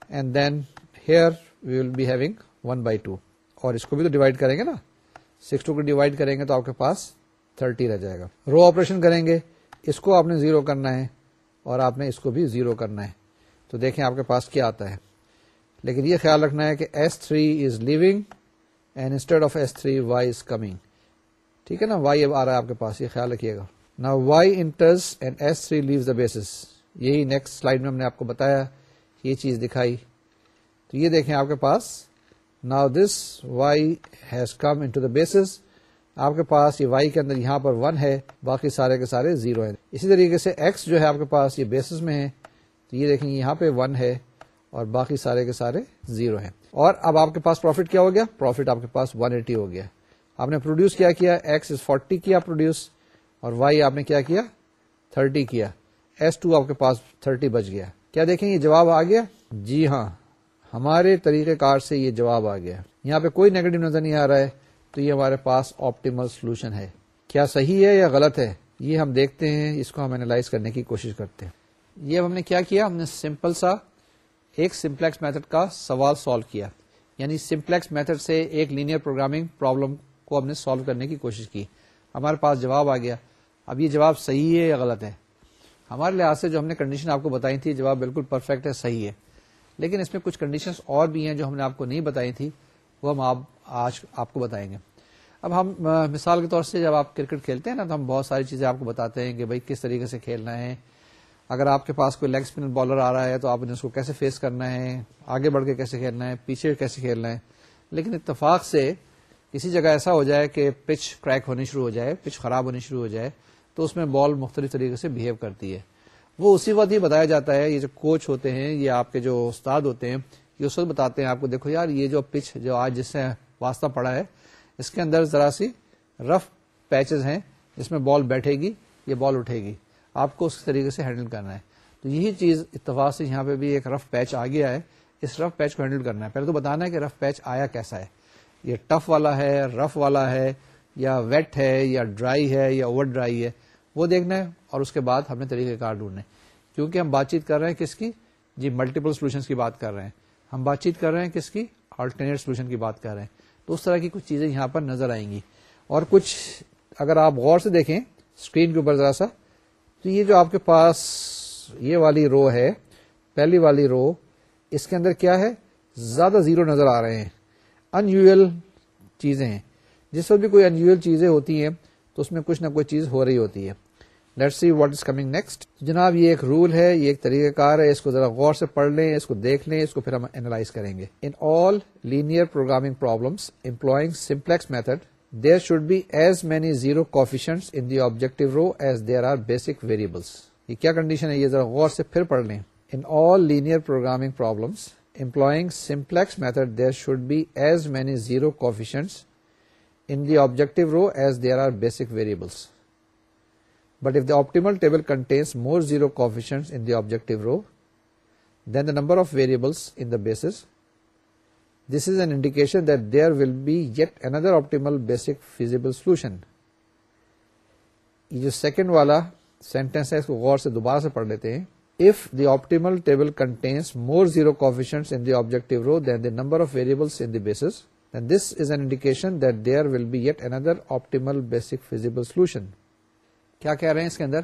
and then here we will be having one by two اور اس کو بھی تو ڈیوائڈ کریں گے نا سکس ٹو کو ڈیوائڈ کریں گے تو آپ کے پاس تھرٹی رہ جائے گا۔ رو آپریشن کریں گے، اس کو آپ نے زیرو کرنا ہے، اور آپ نے اس کو بھی زیرو کرنا ہے۔ تو دیکھیں آپ کے پاس کیا آتا ہے۔ لیکن یہ خیال رکھنا ہے کہ S three is leaving and instead of S three Y is coming ٹھیک ہے نا؟ وائی اب آ رہا ہے آپ کے پاس، یہ خیال رکھیے گا۔ نا Y enters and S three leave the basis یہی نیکسٹ سلائڈ میں ہم نے آپ کو بتایا، یہ چیز دکھائی۔ تو یہ دیکھیں آپ کے پاس۔ نا this Y has come into the bases آپ کے پاس یہ وائی کے اندر یہاں پر ون ہے، باقی سارے کے سارے زیرو ہیں۔ اسی طریقے سے ایکس جو ہے آپ کے پاس یہ بیسز میں ہے۔ تو یہ دیکھیں، یہاں پہ ون ہے اور باقی سارے کے سارے زیرو ہیں۔ اور اب آپ کے پاس پروفٹ کیا ہو گیا؟ پروفٹ آپ کے پاس ون ایٹی ہو گیا۔ آپ نے پروڈیوس کیا کیا ایکس از فورٹی کیا پروڈیوس اور وائی آپ نے کیا کیا تھرٹی کیا. ایس ٹو آپ کے پاس تھرٹی بچ گیا. کیا دیکھیں یہ جواب آ گیا؟ جی ہاں. ہمارے طریقہ کار سے یہ جواب آ گیا. یہاں پہ کوئی نیگیٹو نظر نہیں آ رہا ہے، تو یہ ہمارے پاس آپٹیمل سولوشن ہے. کیا صحیح ہے یا غلط ہے؟ یہ ہم دیکھتے ہیں، اس کو ہم اینالائز کرنے کی کوشش کرتے ہیں. یہ ہم نے کیا کیا؟ ہم نے سمپل سا ایک سمپلیکس میتھڈ کا سوال سالو کیا. یعنی سمپلیکس میتھڈ سے ایک لینئر پروگرامنگ پرابلم کو ہم نے سالو کرنے کی کوشش کی۔ ہمارے پاس جواب آ گیا۔ اب یہ جواب صحیح ہے یا غلط ہے؟ ہمارے لحاظ سے جو ہم نے کنڈیشن آپ کو بتائی تھی جواب بالکل پرفیکٹ ہے، صحیح ہے۔ لیکن اس میں کچھ کنڈیشنز اور بھی ہیں جو ہم نے آپ کو نہیں بتائی تھی، وہ ہم آپ، آج آپ کو بتائیں گے۔ اب ہم مثال کے طور سے جب آپ کرکٹ کھیلتے ہیں نا، تو ہم بہت ساری چیزیں آپ کو بتاتے ہیں کہ بھائی کس طریقے سے کھیلنا ہے۔ اگر آپ کے پاس کوئی لیگ اسپن بالر آ رہا ہے، تو آپ نے اس کو کیسے فیس کرنا ہے؟ آگے بڑھ کے کیسے کھیلنا ہے؟ پیچھے کیسے کھیلنا ہے؟ لیکن اتفاق سے کسی جگہ ایسا ہو جائے کہ پچ کریک ہونی شروع ہو جائے، پچ خراب ہونی شروع ہو جائے، تو اس میں بال مختلف طریقے سے بہیو کرتی ہے۔ وہ اسی وقت ہی بتایا جاتا ہے، یہ جو کوچ ہوتے ہیں، یہ آپ کے جو استاد ہوتے ہیں، یہ اس وقت بتاتے ہیں آپ کو، دیکھو یار، یہ جو پچ جو آج جس سے واسطہ پڑا ہے، اس کے اندر ذرا سی رف پیچز ہیں جس میں بال بیٹھے گی، یہ بال اٹھے گی۔ آپ کو اس طریقے سے ہینڈل کرنا ہے۔ تو یہی چیز اتفاق سے یہاں پہ بھی ایک رف پیچ آ گیا ہے۔ اس رف پیچ کو ہینڈل کرنا ہے۔ پہلے تو بتانا ہے کہ رف پیچ آیا کیسا ہے۔ یہ ٹف والا ہے، رف والا ہے، یا ویٹ ہے، یا ڈرائی ہے، یا اوور ڈرائی ہے، وہ دیکھنا ہے اور اس کے بعد ہم نے طریقہ کار ڈھونڈنے کیونکہ ہم بات چیت کر رہے ہیں کس کی؟ جی ملٹیپل سولوشن کی بات کر رہے ہیں۔ ہم بات چیت کر رہے ہیں کس کی؟ آلٹرنیٹ سولوشن کی بات کر رہے ہیں۔ تو اس طرح کی کچھ چیزیں یہاں پر نظر آئیں گی۔ اور کچھ اگر آپ غور سے دیکھیں اسکرین کے اوپر ذرا سا، تو یہ جو آپ کے پاس یہ والی رو ہے، پہلی والی رو اس کے اندر کیا ہے؟ زیادہ زیرو نظر آ رہے ہیں۔ ان چیزیں ہیں۔ جس وقت بھی کوئی ان چیزیں ہوتی ہیں، تو اس میں کچھ نہ کوئی چیز ہو رہی ہوتی ہے۔ Let see what is coming next جناب، یہ ایک رول ہے، یہ ایک طریقہ کار ہے۔ اس کو ذرا غور سے پڑھ لیں، اس کو دیکھ لیں، اس کو پھر ہم اینالائز کریں گے۔ In all linear programming problems employing simplex method there should be as many zero coefficient in the objective row as there are basic variables یہ کیا کنڈیشن ہے؟ یہ ذرا غور سے پھر پڑھ لیں۔ In all linear programming problems employing simplex method there should be as many zero coefficients in the objective row as there are basic variables. But if the optimal table contains more zero coefficients in the objective row than the number of variables in the basis, this is an indication that there will be yet another optimal basic feasible solution. یہ جو سیکنڈ والا سینٹینس ہے اس کو غور سے دوبارہ سے پڑھ لیتے ہیں if the optimal table contains more zero coefficient in the objective row then the number of variables in the basis this is an indication that there will be yet another optimal basic feasible solution کیا کہہ رہے ہیں اس کے اندر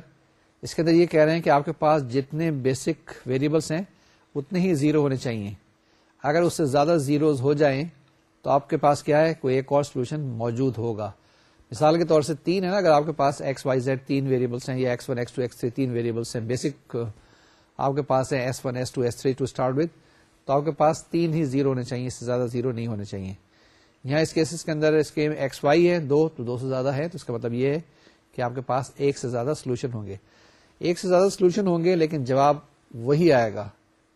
اس کے اندر یہ کہہ رہے ہیں کہ آپ کے پاس جتنے بیسک ویریبلس ہیں اتنے ہی زیرو ہونے چاہیے اگر اس سے زیادہ زیروز ہو جائیں تو آپ کے پاس کیا ہے کوئی ایک اور سولوشن موجود ہوگا مثال کے طور سے تین ہے نا اگر آپ کے پاس ایکس وائی زیڈ تین ویریبلس ہیں یا X one X two X three تین ویریبلس ہیں بیسک آپ کے پاس ہے S one S two S three to start with تو آپ کے پاس تین ہی زیرو ہونے چاہیے، اس سے زیادہ زیرو نہیں ہونے چاہیے۔ یہاں اس کیسز کے اندر اس کے ایکس وائی ہے، دو تو دو سے زیادہ ہے، تو اس کا مطلب یہ ہے کہ آپ کے پاس ایک سے زیادہ سولوشن ہوں گے۔ ایک سے زیادہ سولوشن ہوں گے، لیکن جواب وہی آئے گا۔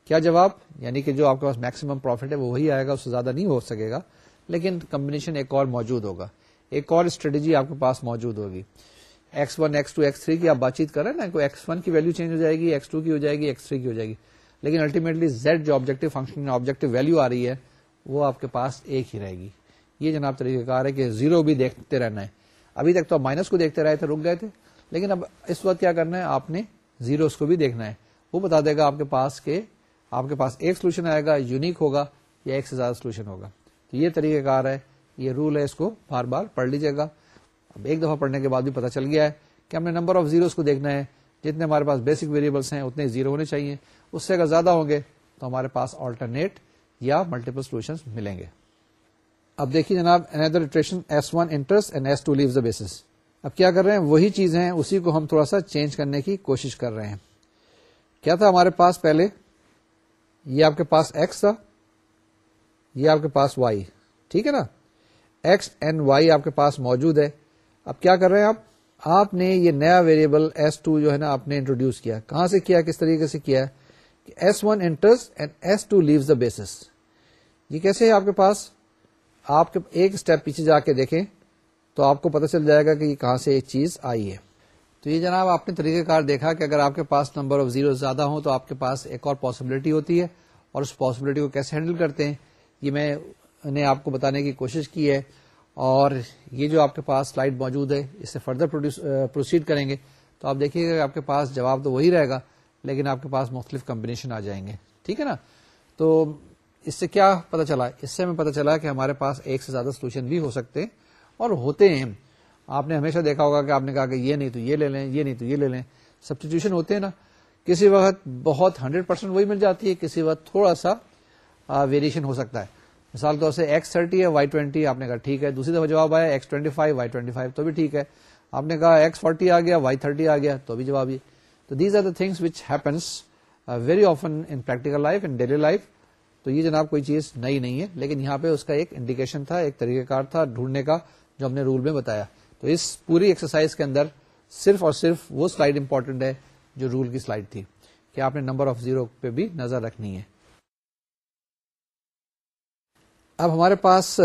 کیا جواب؟ یعنی کہ جو آپ کے پاس میکسیمم پروفٹ ہے، وہ وہی آئے گا، اس سے زیادہ نہیں ہو سکے گا، لیکن کمبنیشن ایک اور موجود ہوگا۔ ایک اور اسٹریٹجی آپ کے پاس موجود ہوگی۔ X one X two X three کی آپ بات چیت کریں نا ایکس ون کی ویلو چینج ہو جائے گی ایکس ٹو کی ہو جائے گی ایکس تھری کی ہو جائے گی۔ لیکن الٹیمیٹلی زیڈ جو آبجیکٹو فنکشن آبجیکٹو ویلو آ رہی ہے، وہ آپ کے پاس ایک ہی رہے گی۔ یہ جناب طریقہ کار ہے کہ زیرو بھی دیکھتے رہنا ہے۔ ابھی تک تو آپ مائنس کو دیکھتے رہے تھے، رک گئے تھے۔ لیکن اب اس وقت کیا کرنا ہے، آپ نے زیروز کو بھی دیکھنا ہے۔ وہ بتا دے گا آپ کے پاس کہ آپ کے پاس ایک سولوشن آئے گا یونیک ہوگا یا ایک سے زیادہ سولوشن ہوگا۔ تو یہ طریقہ کار ہے، یہ رول ہے، اس کو بار بار پڑھ لیجیے گا۔ اب ایک دفعہ پڑھنے کے بعد بھی پتا چل گیا ہے کہ ہم نے نمبر آف زیروز کو دیکھنا ہے، جتنے ہمارے پاس بیسک ویریبلس ہیں، اتنے زیرو ہونے چاہیے۔ اس سے اگر زیادہ ہوں گے تو ہمارے پاس آلٹرنیٹ یا ملٹیپل سولوشن ملیں گے۔ اب دیکھیے جناب اندر S one enters and S two leave the base اب کیا کر رہے ہیں؟ وہی چیز ہیں، اسی کو ہم تھوڑا سا چینج کرنے کی کوشش کر رہے ہیں۔ کیا تھا ہمارے پاس پہلے؟ یہ آپ کے پاس ایکس تھا، یہ آپ کے پاس وائی ٹھیک ہے نا؟ ایکس اینڈ وائی آپ کے پاس موجود ہے۔ اب کیا کر رہے ہیں آپ؟ آپ نے یہ نیا ویریبل ایس ٹو جو ہے نا آپ نے انٹروڈیوس کیا کہاں سے کیا کس طریقے سے کیا S one enters and S two leave the basis یہ کیسے ہے آپ کے پاس؟ آپ ایک اسٹیپ پیچھے جا کے دیکھیں تو آپ کو پتہ چل جائے گا کہ یہ کہاں سے ایک چیز آئی ہے۔ تو یہ جناب آپ نے طریقہ کار دیکھا کہ اگر آپ کے پاس نمبر آف زیرو زیادہ ہوں تو آپ کے پاس ایک اور پاسبلٹی ہوتی ہے اور اس پاسبلٹی کو کیسے ہینڈل کرتے ہیں؟ یہ میں نے آپ کو بتانے کی کوشش کی ہے۔ اور یہ جو آپ کے پاس سلائڈ موجود ہے، اس سے فردر پروسیڈ کریں گے۔ تو آپ دیکھیے گا آپ کے پاس جواب تو وہی رہے گا، لیکن آپ کے پاس مختلف کمبینیشن آ جائیں گے۔ ٹھیک ہے نا؟ تو اس سے کیا پتا چلا؟ اس سے ہمیں پتا چلا کہ ہمارے پاس ایک سے زیادہ سولوشن بھی ہو سکتے ہیں اور ہوتے ہیں۔ آپ نے ہمیشہ دیکھا ہوگا کہ آپ نے کہا کہ یہ نہیں تو یہ لے لیں، یہ نہیں تو یہ لے لیں۔ سبسٹیوشن ہوتے ہیں نا۔ کسی وقت بہت ہنڈریڈ پرسینٹ وہی مل جاتی ہے، کسی وقت تھوڑا سا ویریشن ہو سکتا ہے۔ مثال طور سے ایکس تھرٹی ہے وائی ٹوینٹی آپ نے کہا ٹھیک ہے. دوسری دفعہ جواب آیا X twenty five Y twenty five تو بھی ٹھیک ہے. آپ نے کہا ایکس فورٹی آ گیا وائی تھرٹی آ گیا، تو بھی جواب یہ. تو these are the things which happens very often in practical life in daily life تو یہ جناب کوئی چیز نئی نہیں ہے، لیکن یہاں پہ اس کا ایک انڈیکیشن تھا، ایک طریقہ کار تھا ڈھونڈنے کا، جو ہم نے رول میں بتایا. تو اس پوری ایکسرسائز کے اندر صرف اور صرف وہ سلائڈ امپورٹنٹ ہے جو رول کی سلائڈ تھی، کہ آپ نے نمبر آف زیرو پہ بھی نظر رکھنی ہے. اب ہمارے پاس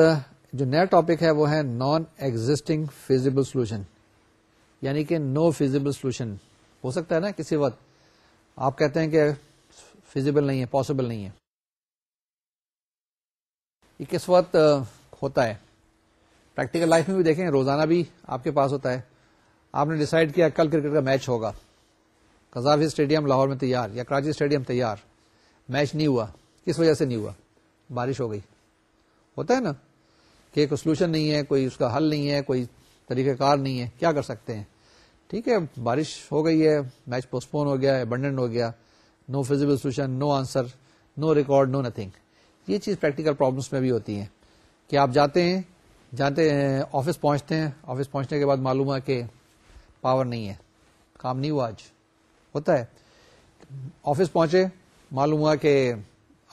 جو نیا ٹاپک ہے، وہ ہے نان ایگزٹنگ فیزیبل سولوشن یعنی کہ نو فیزیبل سولوشن ہو سکتا ہے نا کسی وقت آپ کہتے ہیں کہ فیزیبل نہیں ہے پاسبل نہیں ہے۔ یہ کس وقت ہوتا ہے؟ پریکٹیکل لائف میں بھی دیکھیں، روزانہ بھی آپ کے پاس ہوتا ہے۔ آپ نے ڈسائڈ کیا کل کرکٹ کا میچ ہوگا۔ قذافی اسٹیڈیم لاہور میں تیار یا کراچی اسٹیڈیم تیار۔ میچ نہیں ہوا۔ کس وجہ سے نہیں ہوا؟ بارش ہو گئی۔ ہوتا ہے نا کہ کوئی سولوشن نہیں ہے، کوئی اس کا حل نہیں ہے، کوئی طریقہ کار نہیں ہے، کیا کر سکتے ہیں؟ ٹھیک ہے، بارش ہو گئی ہے میچ پوسٹ پون ہو گیا ابنڈنٹ ہو گیا no feasible solution no answer no record no nothing یہ چیز پریکٹیکل پرابلمس میں بھی ہوتی ہے کہ آپ جاتے ہیں جاتے ہیں آفس پہنچتے ہیں آفس پہنچنے کے بعد معلوم ہے کہ پاور نہیں ہے۔ کام نہیں ہوا آج۔ ہوتا ہے۔ آفس پہنچے، معلوم ہوا کہ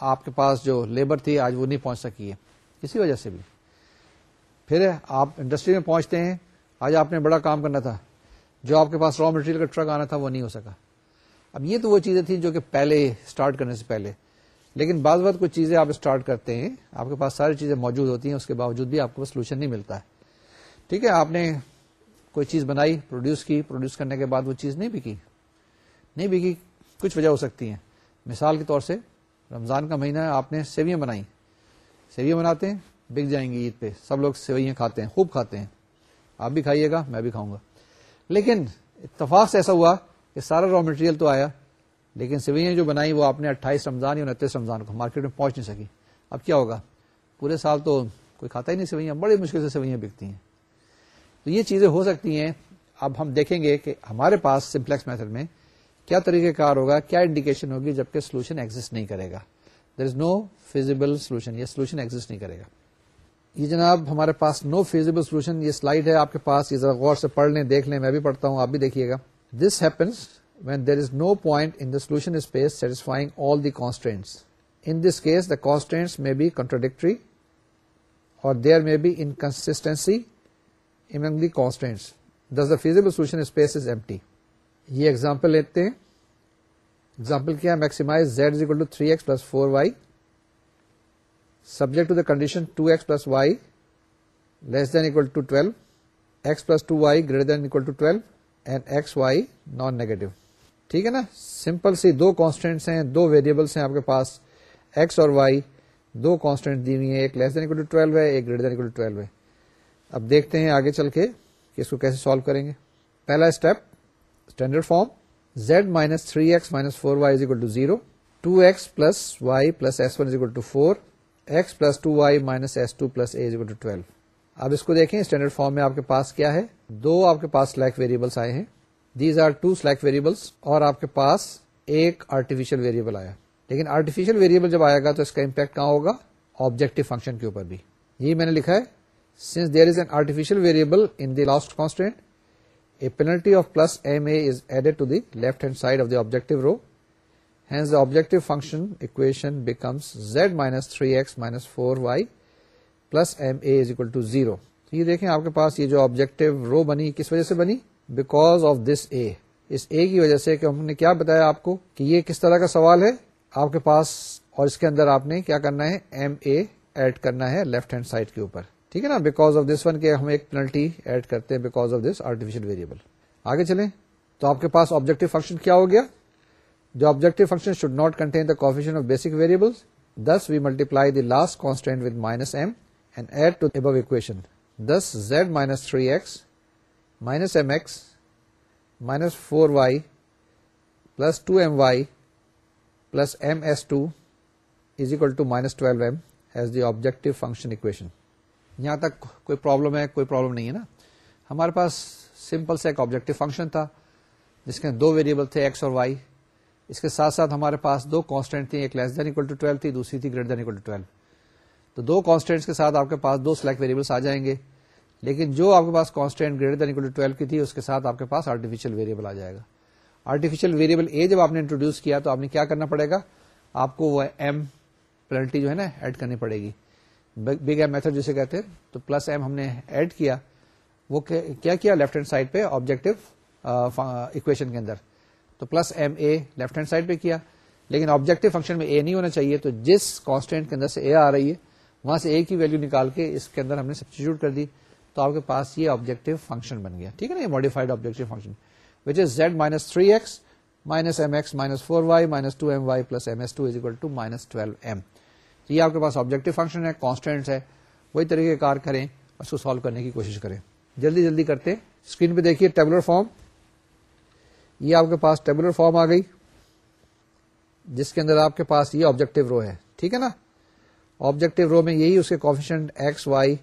آپ کے پاس جو لیبر تھی، آج وہ نہیں پہنچ سکی ہے۔ کسی وجہ سے بھی۔ پھر آپ انڈسٹری میں پہنچتے ہیں، آج آپ نے بڑا کام کرنا تھا۔ جو آپ کے پاس را مٹیریل کا ٹرک آنا تھا، وہ نہیں ہو سکا۔ اب یہ تو وہ چیزیں تھیں جو کہ پہلے اسٹارٹ کرنے سے پہلے۔ لیکن بعض بات کچھ چیزیں آپ اسٹارٹ کرتے ہیں، آپ کے پاس ساری چیزیں موجود ہوتی ہیں، اس کے باوجود بھی آپ کو سولوشن نہیں ملتا ہے۔ ٹھیک ہے، آپ نے کوئی چیز بنائی پروڈیوس کی پروڈیوس کرنے کے بعد وہ چیز نہیں بکی۔ نہیں بکی، کچھ وجہ ہو سکتی ہیں۔ مثال کے طور سے، رمضان کا مہینہ ہے آپ نے سیویاں بنائی۔ سیویاں بناتے ہیں، بک جائیں گی عید پہ۔ سب لوگ سیویاں کھاتے ہیں، خوب کھاتے ہیں۔ آپ بھی کھائیے گا، میں بھی کھاؤں گا۔ لیکن اتفاق سے ایسا ہوا کہ سارا را مٹیریل تو آیا، لیکن سوئیاں جو بنائی وہ آپ نے اٹھائیس رمضان یا انتیس رمضان کو مارکیٹ میں پہنچ نہیں سکی۔ اب کیا ہوگا؟ پورے سال تو کوئی کھاتا ہی نہیں سوئیاں بڑی مشکل سے سوئیاں بکتی ہیں۔ تو یہ چیزیں ہو سکتی ہیں۔ اب ہم دیکھیں گے کہ ہمارے پاس سمپلیکس میتھڈ میں کیا طریقہ کار ہوگا، کیا انڈیکیشن ہوگی جبکہ سولوشن ایگزٹ نہیں کرے گا۔ There is no feasible solution یہ سولوشن ایگزٹ نہیں کرے گا۔ یہ جناب ہمارے پاس نو فیزیبل سولوشن یہ سلائڈ ہے آپ کے پاس۔ یہ ذرا غور سے پڑھ لیں، دیکھ لیں، میں بھی پڑھتا ہوں، آپ بھی دیکھیے گا۔ This happens when there is no point in the solution space satisfying all the constraints in this case the constraints may be contradictory اور there may be inconsistency among the constraints this the feasible solution space is empty یہ ایگزامپل لیتے ہیں۔ ایگزامپل کیا maximize Z is equal to three X plus four Y subject to the condition two X plus Y less than equal to twelve X plus two Y greater than equal to twelve and X Y non negative ٹھیک ہے نا سمپل سی دو کانسٹینٹس ہیں دو ویریبلس ہیں آپ کے پاس ایکس اور وائی دو کانسٹینٹ دی ہوئی ہیں ایک less than equal to twelve ہے ایک greater than equal to twelve ہے اب دیکھتے ہیں آگے چل کے کہ اس کو کیسے سالو کریں گے پہلا step standard form Z minus three X minus four Y is equal to zero two X plus Y plus S one is equal to four X plus two Y minus S two plus A two twelve اب اس کو دیکھیں اسٹینڈرڈ فارم میں آپ کے پاس کیا ہے؟ دو آپ کے پاس سلیکٹ ویریبلس آئے ہیں۔ These are two select variables اور آپ کے پاس ایک آرٹیفیشل ویریبل آیا۔ لیکن آرٹیفیشل ویریبل جب آئے گا تو اس کا امپیکٹ کہاں ہوگا؟ آبجیکٹو فنکشن کے اوپر بھی۔ یہی میں نے لکھا ہے۔ Since there is an artificial variable in the last constraint a penalty of plus M A is added to the left hand side of the objective row Hence the objective function equation becomes z minus 3x minus 4y plus ma is equal to 0. یہ دیکھیں آپ کے پاس یہ جو آبجیکٹو رو بنی کس وجہ سے بنی بیکاز آف دس اے اس اے کی وجہ سے کہ ہم نے کیا بتایا آپ کو کہ یہ کس طرح کا سوال ہے آپ کے پاس اور اس کے اندر آپ نے کیا کرنا ہے ایم اے ایڈ کرنا ہے لیفٹ ہینڈ سائڈ کے اوپر ٹھیک ہے نا بیکاز آف دس ون کے ہم ایک پینلٹی ایڈ کرتے ہیں because of this artificial variable آگے چلیں. تو آپ کے پاس آبجیکٹو فنکشن کیا ہو گیا? جو objective function should not contain داشن of basic variable this we multiply the last constraint دیسٹینٹ minus M and add to above equation this Z minus three X minus M X minus four Y plus two M Y plus M S two is equal to minus twelve M as the objective function equation یہاں تک کوئی پرابلم ہے، کوئی پرابلم نہیں ہے نا۔ ہمارے پاس سمپل سے ایک آبجیکٹو فنکشن تھا، جس کے دو ویریبل تھے ایکس اور وائی اس کے ساتھ ساتھ ہمارے پاس دو کانسٹینٹ تھی ایک less than equal to twelve تھی، دوسری تھی greater than equal to twelve تو دو کانسٹینٹس کے ساتھ آپ کے پاس دو سلیکٹ ویریبلس آ جائیں گے۔ لیکن جو آپ کے پاس constraint greater than equal to twelve کی تھی، اس کے ساتھ آپ کے پاس آرٹیفیشل ویریبل آ جائے گا۔ آرٹیفیشل ویریبل اے جب آپ نے انٹروڈیوس کیا، تو آپ نے کیا کرنا پڑے گا؟ آپ کو وہ ایم پلنٹی جو ہے نا ایڈ کرنی پڑے گی۔ بگ ایم میتھڈ جسے کہتے ہیں، تو پلس ایم ہم نے ایڈ کیا۔ وہ کیا کیا؟ لیفٹ ہینڈ سائڈ پہ آبجیکٹو اکویشن کے اندر۔ تو plus M A left hand side پہ کیا۔ لیکن آبجیکٹو فنکشن میں اے نہیں ہونا چاہیے، تو جس کانسٹینٹ کے اندر سے اے آ رہی ہے، وہاں سے اے کی ویلو نکال کے اس کے اندر ہم نے سبسٹیچیوٹ کر دی۔ تو آپ کے پاس یہ آبجیکٹو فنکشن بن گیا۔ ٹھیک ہے نا؟ یہ modified objective function which is Z minus three X minus M X minus four Y minus two M Y plus M S two is equal to minus twelve M یہ آپ کے پاس آبجیکٹو فنکشن ہے کانسٹینٹ ہے، وہی طریقے کار کریں اس کو سالو کرنے کی کوشش کریں۔ جلدی جلدی کرتے اسکرین پہ دیکھیے ٹیبلر فارم یہ آپ کے پاس ٹیبلر فارم آ گئی، جس کے اندر آپ کے پاس یہ آبجیکٹو رو ہے، ٹھیک ہے نا؟ آبجیکٹو رو میں یہی اس کے coefficient X Y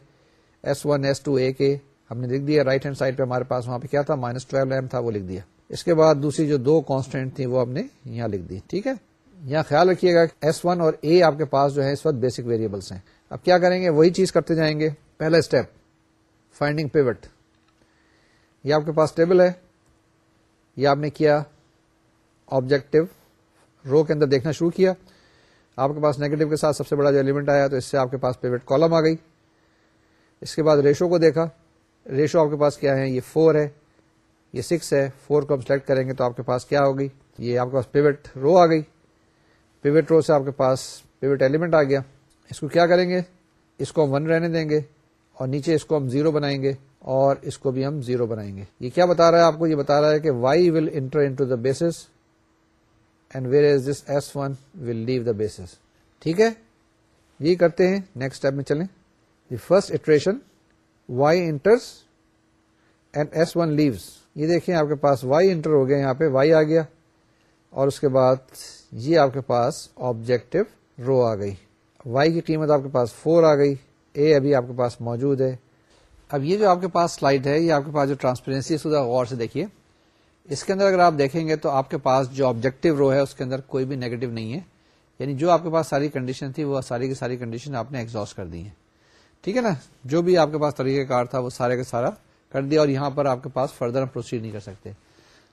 S one S two A کے ہم نے لکھ دیا رائٹ ہینڈ سائڈ پہ ہمارے پاس وہاں پہ کیا تھا؟ مائنس ٹویلو ایم تھا، وہ لکھ دیا۔ اس کے بعد دوسری جو دو کانسٹینٹ تھی وہ ہم نے یہاں لکھ دی، ٹھیک ہے؟ یہاں خیال رکھیے گا ایس ون اور اے آپ کے پاس جو ہے اس وقت بیسک ویریبلس ہیں۔ اب کیا کریں گے؟ وہی چیز کرتے جائیں گے۔ پہلا اسٹیپ فائنڈنگ پیوٹ یہ آپ کے پاس ٹیبل ہے۔ یہ آپ نے کیا آبجیکٹو رو کے اندر دیکھنا شروع کیا۔ آپ کے پاس نیگیٹو کے ساتھ سب سے بڑا جو ایلیمنٹ آیا تو اس سے آپ کے پاس پیوٹ کالم آ گئی۔ اس کے بعد ریشو کو دیکھا۔ ریشو آپ کے پاس کیا ہے؟ یہ فور ہے۔ یہ سکس ہے۔ فور کو ہم سلیکٹ کریں گے تو آپ کے پاس کیا ہوگی؟ یہ آپ کے پاس پیوٹ رو آ گئی۔ پیوٹ رو سے آپ کے پاس پیوٹ ایلیمنٹ آ گیا۔ اس کو کیا کریں گے؟ اس کو ہم ون رہنے دیں گے اور نیچے اس کو ہم زیرو بنائیں گے اور اس کو بھی ہم زیرو بنائیں گے۔ یہ کیا بتا رہا ہے آپ کو؟ یہ بتا رہا ہے کہ Y will enter into the basis and where is this S one will leave the basis ٹھیک ہے؟ یہ کرتے ہیں۔ نیکسٹ اسٹیپ میں چلیں۔ The first iteration Y enters and S one leaves یہ دیکھیں آپ کے پاس وائی انٹر ہو گیا، یہاں پہ وائی آ گیا اور اس کے بعد یہ آپ کے پاس آبجیکٹو رو آ گئی۔ وائی کی قیمت آپ کے پاس فور آ گئی۔ اے ابھی آپ کے پاس موجود ہے۔ اب یہ جو آپ کے پاس سلائڈ ہے، یہ آپ کے پاس جو ٹرانسپیرنسی ہے غور سے دیکھیے۔ اس کے اندر اگر آپ دیکھیں گے تو آپ کے پاس جو آبجیکٹو رو ہے، اس کے اندر کوئی بھی نیگیٹو نہیں ہے۔ یعنی جو آپ کے پاس ساری کنڈیشن تھی، وہ ساری کی ساری کنڈیشن آپ نے ایگزاسٹ کر دی ہے ٹھیک ہے نا؟ جو بھی آپ کے پاس طریقہ کار تھا، وہ سارے کا سارا کر دیا اور یہاں پر آپ کے پاس فردر پروسیڈ نہیں کر سکتے۔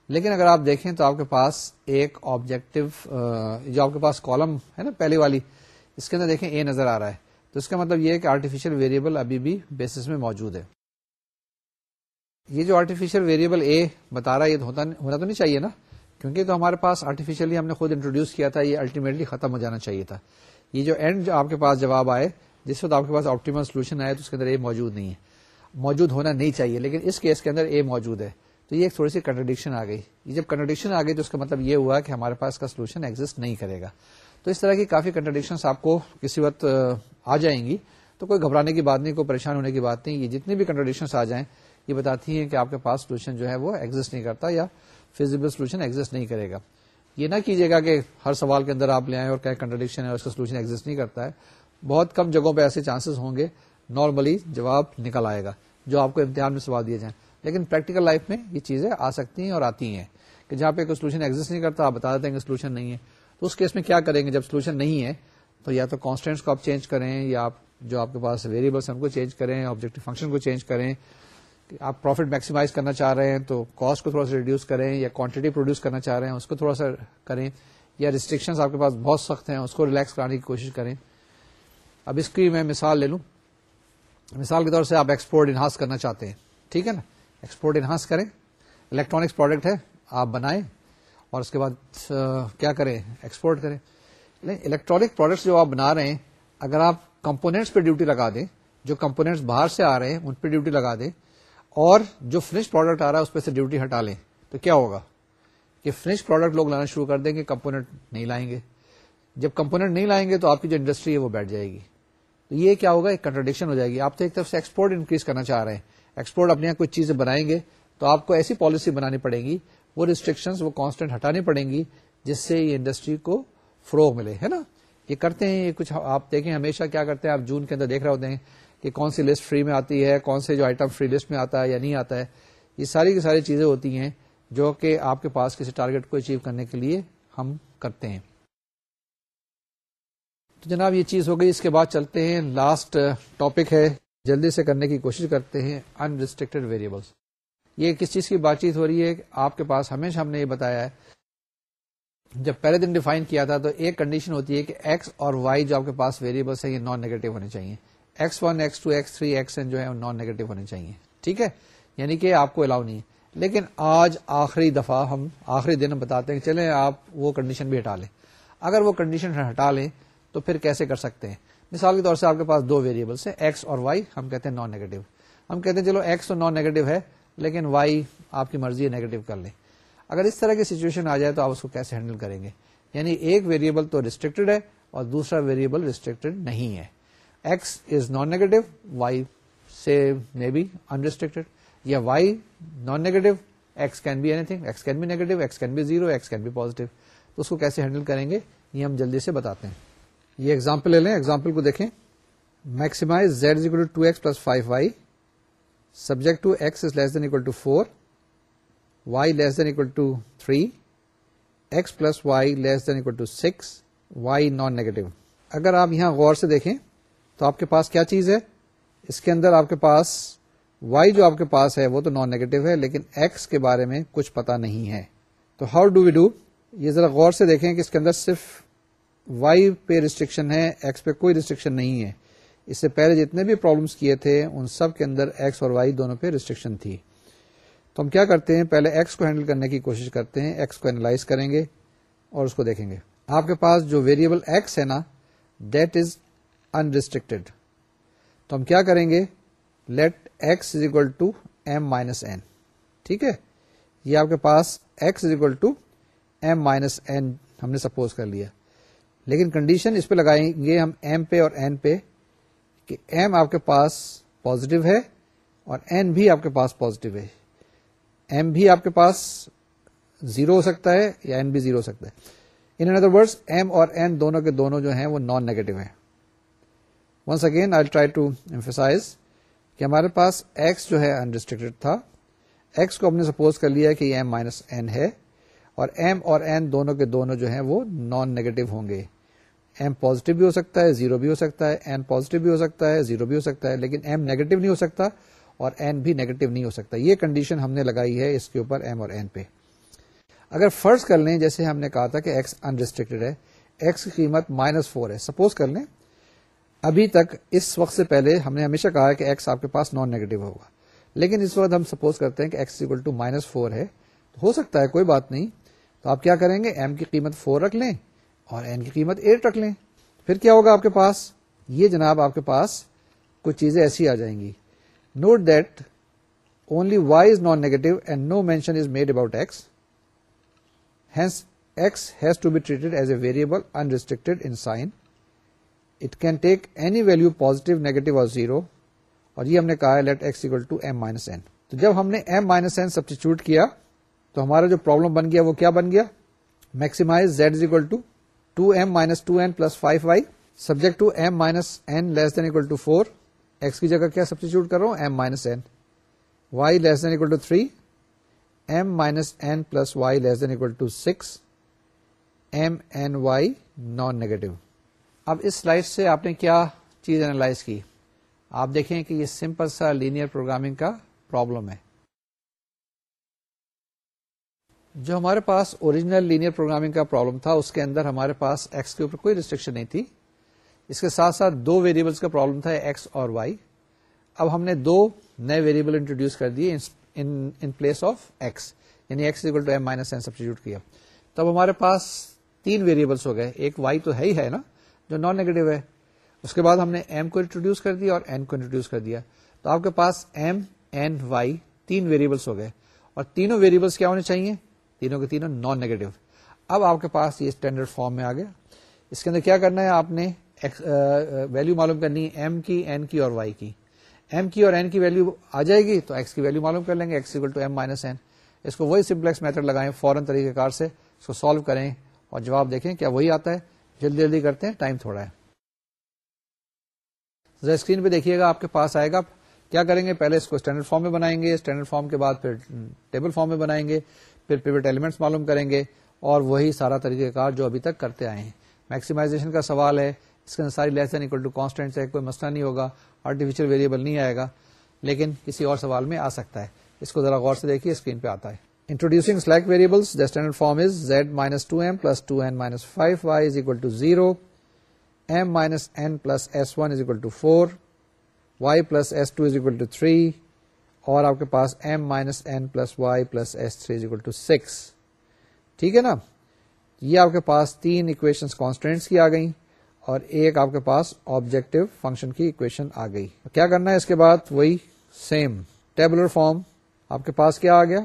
لیکن اگر آپ دیکھیں تو آپ کے پاس ایک آبجیکٹو جو آپ کے پاس کالم ہے نا، پہلی والی، اس کے اندر دیکھیں اے نظر آ رہا ہے۔ تو اس کا مطلب یہ ہے کہ آرٹیفیشل ویریبل ابھی بھی بیسس میں موجود ہے۔ یہ جو آرٹیفیشل ویریبل اے بتا رہا ہے، یہ ہونا تو نہیں چاہیے نا۔ کیونکہ تو ہمارے پاس آرٹیفیشلی ہم نے خود انٹروڈیوس کیا تھا، یہ الٹیمیٹلی ختم ہو جانا چاہیے تھا۔ یہ جو اینڈ جو آپ کے پاس جواب آئے، جس وقت آپ کے پاس آپٹیمل سولوشن آئے، تو اس کے اندر اے موجود نہیں ہے۔ موجود ہونا نہیں چاہیے، لیکن اس کیس کے اندر اے موجود ہے۔ تو یہ ایک تھوڑی سی کنٹرڈکشن آ گئی۔ یہ جب کنٹرڈکشن آ گئی تو اس کا مطلب یہ ہوا کہ ہمارے پاس کا سولوشن ایگزٹ نہیں کرے گا۔ تو اس طرح کی کافی کنٹرڈکشن آپ کو کسی وقت، آ جائیں گی۔ تو کوئی گھبرانے کی بات نہیں، کوئی پریشان ہونے کی بات نہیں۔ یہ جتنی بھی کنٹرڈکشن آ جائیں، یہ بتاتی ہیں کہ آپ کے پاس سولوشن جو ہے وہ ایگزٹ نہیں کرتا یا فیزیبل سولوشن ایگزٹ نہیں کرے گا۔ یہ نہ کیجیے گا کہ ہر سوال کے اندر آپ لے آئیں اور کہیں کنٹرڈکشن ہے اس کا سولوشن ایگزٹ نہیں کرتا ہے۔ بہت کم جگہوں پہ ایسے چانسز ہوں گے نارملی جواب نکل آئے گا، جو آپ کو امتحان میں سوال دیے جائیں۔ لیکن پریکٹیکل لائف میں یہ چیزیں آ سکتی ہیں اور آتی ہیں کہ جہاں پہ کوئی سولوشن ایگزٹ نہیں کرتا، آپ بتا دیتے ہیں کہ سولوشن نہیں ہے۔ تو اس کیس میں کیا کریں گے؟ جب سولوشن نہیں ہے، تو یا تو کانسٹینٹس کو آپ چینج کریں، یا آپ جو آپ کے پاس ویریبلس ہیں، ان کو چینج کریں آبجیکٹو فنکشن کو چینج کریں۔ آپ پروفٹ میکسیمائز کرنا چاہ رہے ہیں، تو کاسٹ کو تھوڑا سا ریڈیوس کریں، یا کوانٹٹی پروڈیوس کرنا چاہ رہے ہیں، اس کو تھوڑا سا کریں۔ یا ریسٹرکشن آپ کے پاس بہت سخت ہیں، اس کو ریلیکس کرانے کی کوشش کریں۔ اب اس کی میں مثال لے لوں۔ مثال کے طور سے آپ ایکسپورٹ انہانس کرنا چاہتے ہیں، ٹھیک ہے نا؟ ایکسپورٹ انہانس کریں۔ الیکٹرانکس پروڈکٹ ہے، آپ بنائیں۔ اور اس کے بعد کیا کریں؟ ایکسپورٹ کریں۔ الیکٹرانک پروڈکٹس جو آپ بنا رہے ہیں، اگر آپ کمپونیٹس پہ ڈیوٹی لگا دیں، جو کمپونیٹس باہر سے آ رہے ہیں، ان پہ ڈیوٹی لگا دیں، اور جو فنش پروڈکٹ آ رہا ہے، اس پہ سے ڈیوٹی ہٹا لیں، تو کیا ہوگا؟ کہ فنش پروڈکٹ لوگ لانا شروع کر دیں گے کمپونیٹ نہیں لائیں گے۔ جب کمپونیٹ نہیں لائیں گے، تو آپ کی جو انڈسٹری ہے، وہ بیٹھ جائے گی۔ تو یہ کیا ہوگا؟ ایک کنٹرڈکشن ہو جائے گی۔ آپ تو ایک طرف سے ایکسپورٹ انکریز کرنا چاہ رہے ہیں۔ ایکسپورٹ اپنے یہاں کوئی چیزیں بنائیں گے تو آپ کو ایسی پالیسی بنانی پڑے گی، وہ ریسٹرکشن وہ کانسٹنٹ ہٹانی پڑیں گی جس سے یہ انڈسٹری کو فروغ ملے، ہے نا؟ یہ کرتے ہیں، یہ کچھ آپ دیکھیں، ہمیشہ کیا کرتے ہیں؟ آپ جون کے اندر دیکھ رہے ہوتے ہیں کہ کون سی لسٹ فری میں آتی ہے، کون سے جو آئٹم فری لسٹ میں آتا ہے یا نہیں آتا ہے، یہ ساری کی ساری چیزیں ہوتی ہیں جو کہ آپ کے پاس کسی ٹارگیٹ کو اچیو کرنے کے لیے ہم کرتے ہیں۔ تو جناب یہ چیز ہو گئی، اس کے بعد چلتے ہیں لاسٹ ٹاپک ہے۔ جلدی سے کرنے کی کوشش کرتے ہیں انریسٹرکٹیڈ ویریبلس یہ کس چیز کی بات چیت ہو رہی ہے؟ آپ کے پاس ہمیشہ ہم نے یہ بتایا ہے۔ جب پہلے دن ڈیفائن کیا تھا تو ایک کنڈیشن ہوتی ہے کہ ایکس اور وائی جو آپ کے پاس ویریبلس ہیں، یہ نان نیگیٹو ہونے چاہیے۔ X one X two X three X جو ہے نان نیگیٹو ہونے چاہیے۔ ٹھیک ہے؟ یعنی کہ آپ کو الاؤ نہیں ہے۔ لیکن آج آخری دفعہ ہم آخری دن ہم بتاتے ہیں کہ چلیں آپ وہ کنڈیشن بھی ہٹا لیں۔ اگر وہ کنڈیشن ہٹا لیں تو پھر کیسے کر سکتے ہیں؟ مثال کے طور سے آپ کے پاس دو ویریبلس ہیں ایکس اور وائی ہم کہتے ہیں نان نیگیٹو ہم کہتے ہیں چلو ایکس تو نان نیگیٹو ہے، لیکن وائی آپ کی مرضی ہے نیگیٹو کر لیں۔ اگر اس طرح کی سچویشن آ جائے تو آپ اس کو کیسے ہینڈل کریں گے؟ یعنی ایک ویریبل تو ریسٹرکٹیڈ ہے اور دوسرا ویریبل ریسٹرکٹیڈ نہیں ہے۔ X is non negative Y سے مے بی انریسٹرکٹیڈ یا Y non negative X can be anything X can be negative X can be zero X can be positive تو اس کو کیسے ہینڈل کریں گے؟ یہ ہم جلدی سے بتاتے ہیں۔ یہ ایگزامپل لے لیں ایگزامپل کو دیکھیں۔ Maximize Z is equal to X plus five Y subject to X is less than equal to four Y less than equal to three X plus Y less than equal to six Y non negative اگر آپ یہاں غور سے دیکھیں، تو آپ کے پاس کیا چیز ہے؟ اس کے اندر آپ کے پاس وائی جو آپ کے پاس ہے، وہ تو نان نیگیٹو ہے، لیکن ایکس کے بارے میں کچھ پتا نہیں ہے۔ تو ہاؤ ڈو وی ڈو یہ ذرا غور سے دیکھیں کہ اس کے اندر صرف وائی پہ ریسٹرکشن ہے ایکس پہ کوئی ریسٹرکشن نہیں ہے۔ اس سے پہلے جتنے بھی پرابلمس کیے تھے، ان سب کے اندر ایکس اور وائی دونوں پہ ریسٹرکشن تھی۔ تو ہم کیا کرتے ہیں؟ پہلے ایکس کو ہینڈل کرنے کی کوشش کرتے ہیں۔ ایکس کو اینالائز کریں گے اور اس کو دیکھیں گے۔ آپ کے پاس جو ویریبل ایکس ہے نا دیٹ از انریسٹرکٹیڈ تو ہم کیا کریں گے؟ Let X is equal to M minus N ٹھیک ہے؟ یہ آپ کے پاس X is equal to M minus N ہم نے سپوز کر لیا۔ لیکن کنڈیشن اس پہ لگائیں گے ہم ایم پہ اور این پہ کہ ایم آپ کے پاس پوزیٹو ہے اور این بھی آپ کے پاس پوزیٹو ہے. ایم بھی آپ کے پاس زیرو ہو سکتا ہے یا این بھی زیرو ہو سکتا ہے. ان ادر ورڈ ایم اور این دونوں کے دونوں جو ہیں وہ نان نیگیٹو ہیں. Once again I try to emphasize کہ ہمارے پاس ایکس جو ہے انریسٹرکٹیڈ تھا. ایکس کو ہم نے سپوز کر لیا کہ یہ ایم مائنس این ہے اور ایم اور این دونوں کے دونوں جو ہیں وہ نان نیگیٹو ہوں گے. ایم پوزیٹو بھی ہو سکتا ہے زیرو بھی ہو سکتا ہے این پوزیٹو بھی ہو سکتا ہے زیرو بھی ہو سکتا ہے، لیکن ایم نیگیٹو نہیں ہو سکتا اور این بھی نیگیٹو نہیں ہو سکتا۔ یہ کنڈیشن ہم نے لگائی ہے اس کے اوپر ایم اور این پہ۔ اگر فرض کر لیں، جیسے ہم نے کہا تھا کہ ایکس انریسٹرکٹیڈ ہے ایکس کی قیمت مائنس فور ہے۔ سپوز کر لیں، ابھی تک اس وقت سے پہلے ہم نے ہمیشہ کہا کہ ایکس آپ کے پاس نان نیگیٹو ہوگا۔ لیکن اس وقت ہم سپوز کرتے ہیں کہ X equal to minus four ہے۔ تو ہو سکتا ہے، کوئی بات نہیں۔ تو آپ کیا کریں گے؟ ایم کی قیمت فور رکھ لیں۔ اور این کی قیمت ایٹ رکھ لیں۔ پھر کیا ہوگا آپ کے پاس؟ یہ جناب آپ کے پاس کچھ چیزیں ایسی آ جائیں گی۔ Note that only Y is non negative and no mention is made about X hence X has to be treated as a variable unrestricted in sign it can take any value positive negative اور زیرو اور یہ ہم نے کہا let X equal to M minus N تو جب ہم نے ایم مائنس این سبسٹیچیوٹ کیا، تو ہمارا جو پرابلم بن گیا، وہ کیا بن گیا؟ Maximize Z is equal to two M minus two N plus five Y subject to M minus N less than equal to four X کی جگہ کیا سبسٹیچیوٹ کر رہا ہوں M minus N Y less than equal to three M minus N plus Y less than equal to six M N Y non negative اب اس سلائڈ سے آپ نے کیا چیز اینالائز کی آپ دیکھیں کہ یہ سمپل سا لینئر پروگرامنگ کا پرابلم ہے جو ہمارے پاس اوریجنل لینئر پروگرامنگ کا پرابلم تھا، اس کے اندر ہمارے پاس ایکس کے اوپر کوئی ریسٹرکشن نہیں تھی۔ اس کے ساتھ ساتھ دو ویریبلس کا پرابلم تھا ایکس اور وائی اب ہم نے دو نئے ویریبل انٹروڈیوس کر دیے ان پلیس آف ایکس یعنی X equal to M minus N substitute کیا۔ تب ہمارے پاس تین ویریبلس ہو گئے۔ ایک وائی تو ہے ہی ہے نا، جو نان نیگیٹو ہے۔ اس کے بعد ہم نے ایم کو انٹروڈیوس کر دیا اور این کو انٹروڈیوس کر دیا۔ تو آپ کے پاس ایم این وائی تین ویریبلس ہو گئے۔ اور تینوں ویریبلس کیا ہونے چاہیے؟ تینوں کے تینوں نان نیگیٹو اب آپ کے پاس یہ اسٹینڈرڈ فارم میں آ گیا. اس کے اندر کیا کرنا ہے؟ آپ نے ویلو معلوم کرنی ہے ایم کی این کی اور وائی کی. ایم کی اور این کی ویلو آ جائے گی تو ایکس کی ویلو معلوم کر لیں گے. X to M minus N اس کو وہی سمپلیکس میتھڈ لگائیں فورن طریقہ کار سے. اس کو سالو کریں اور جواب دیکھیں کیا وہی آتا ہے. جلدی جلدی کرتے ہیں. ٹائم تھوڑا ہے. اسکرین پہ دیکھیے گا. آپ کے پاس آئے گا. کیا کریں گے؟ پہلے اس کو اسٹینڈرڈ فارم میں بنائیں گے. اسٹینڈرڈ فارم کے بعد پھر ٹیبل فارم میں بنائیں گے. پھر پیوٹ ایلیمنٹس معلوم کریں گے اور وہی سارا طریقہ کار جو ابھی تک کرتے آئے ہیں۔ میکسیمائزیشن کا سوال ہے، اس کے اندر ساری لیس اکول ٹو کانسٹینٹ ہے کوئی مسئلہ نہیں ہوگا آرٹیفیشل ویریبل نہیں آئے گا، لیکن کسی اور سوال میں آ سکتا ہے۔ اس کو ذرا غور سے دیکھیے اسکرین پہ آتا ہے۔ Introducing select variables the standard form is Z minus two M plus two N minus five Y is equal to zero M minus N plus S one is equal to four Y plus S two is equal to three اور آپ کے پاس M minus N plus Y plus S three equal to six ٹھیک ہے نا؟ یہ آپ کے پاس تین اکویشن کانسٹینٹس کی آ گئی اور ایک آپ کے پاس آبجیکٹو فنکشن کی اکویشن آ گئی۔ کیا کرنا ہے اس کے بعد؟ وہی سیم ٹیبلر فارم آپ کے پاس کیا آ گیا؟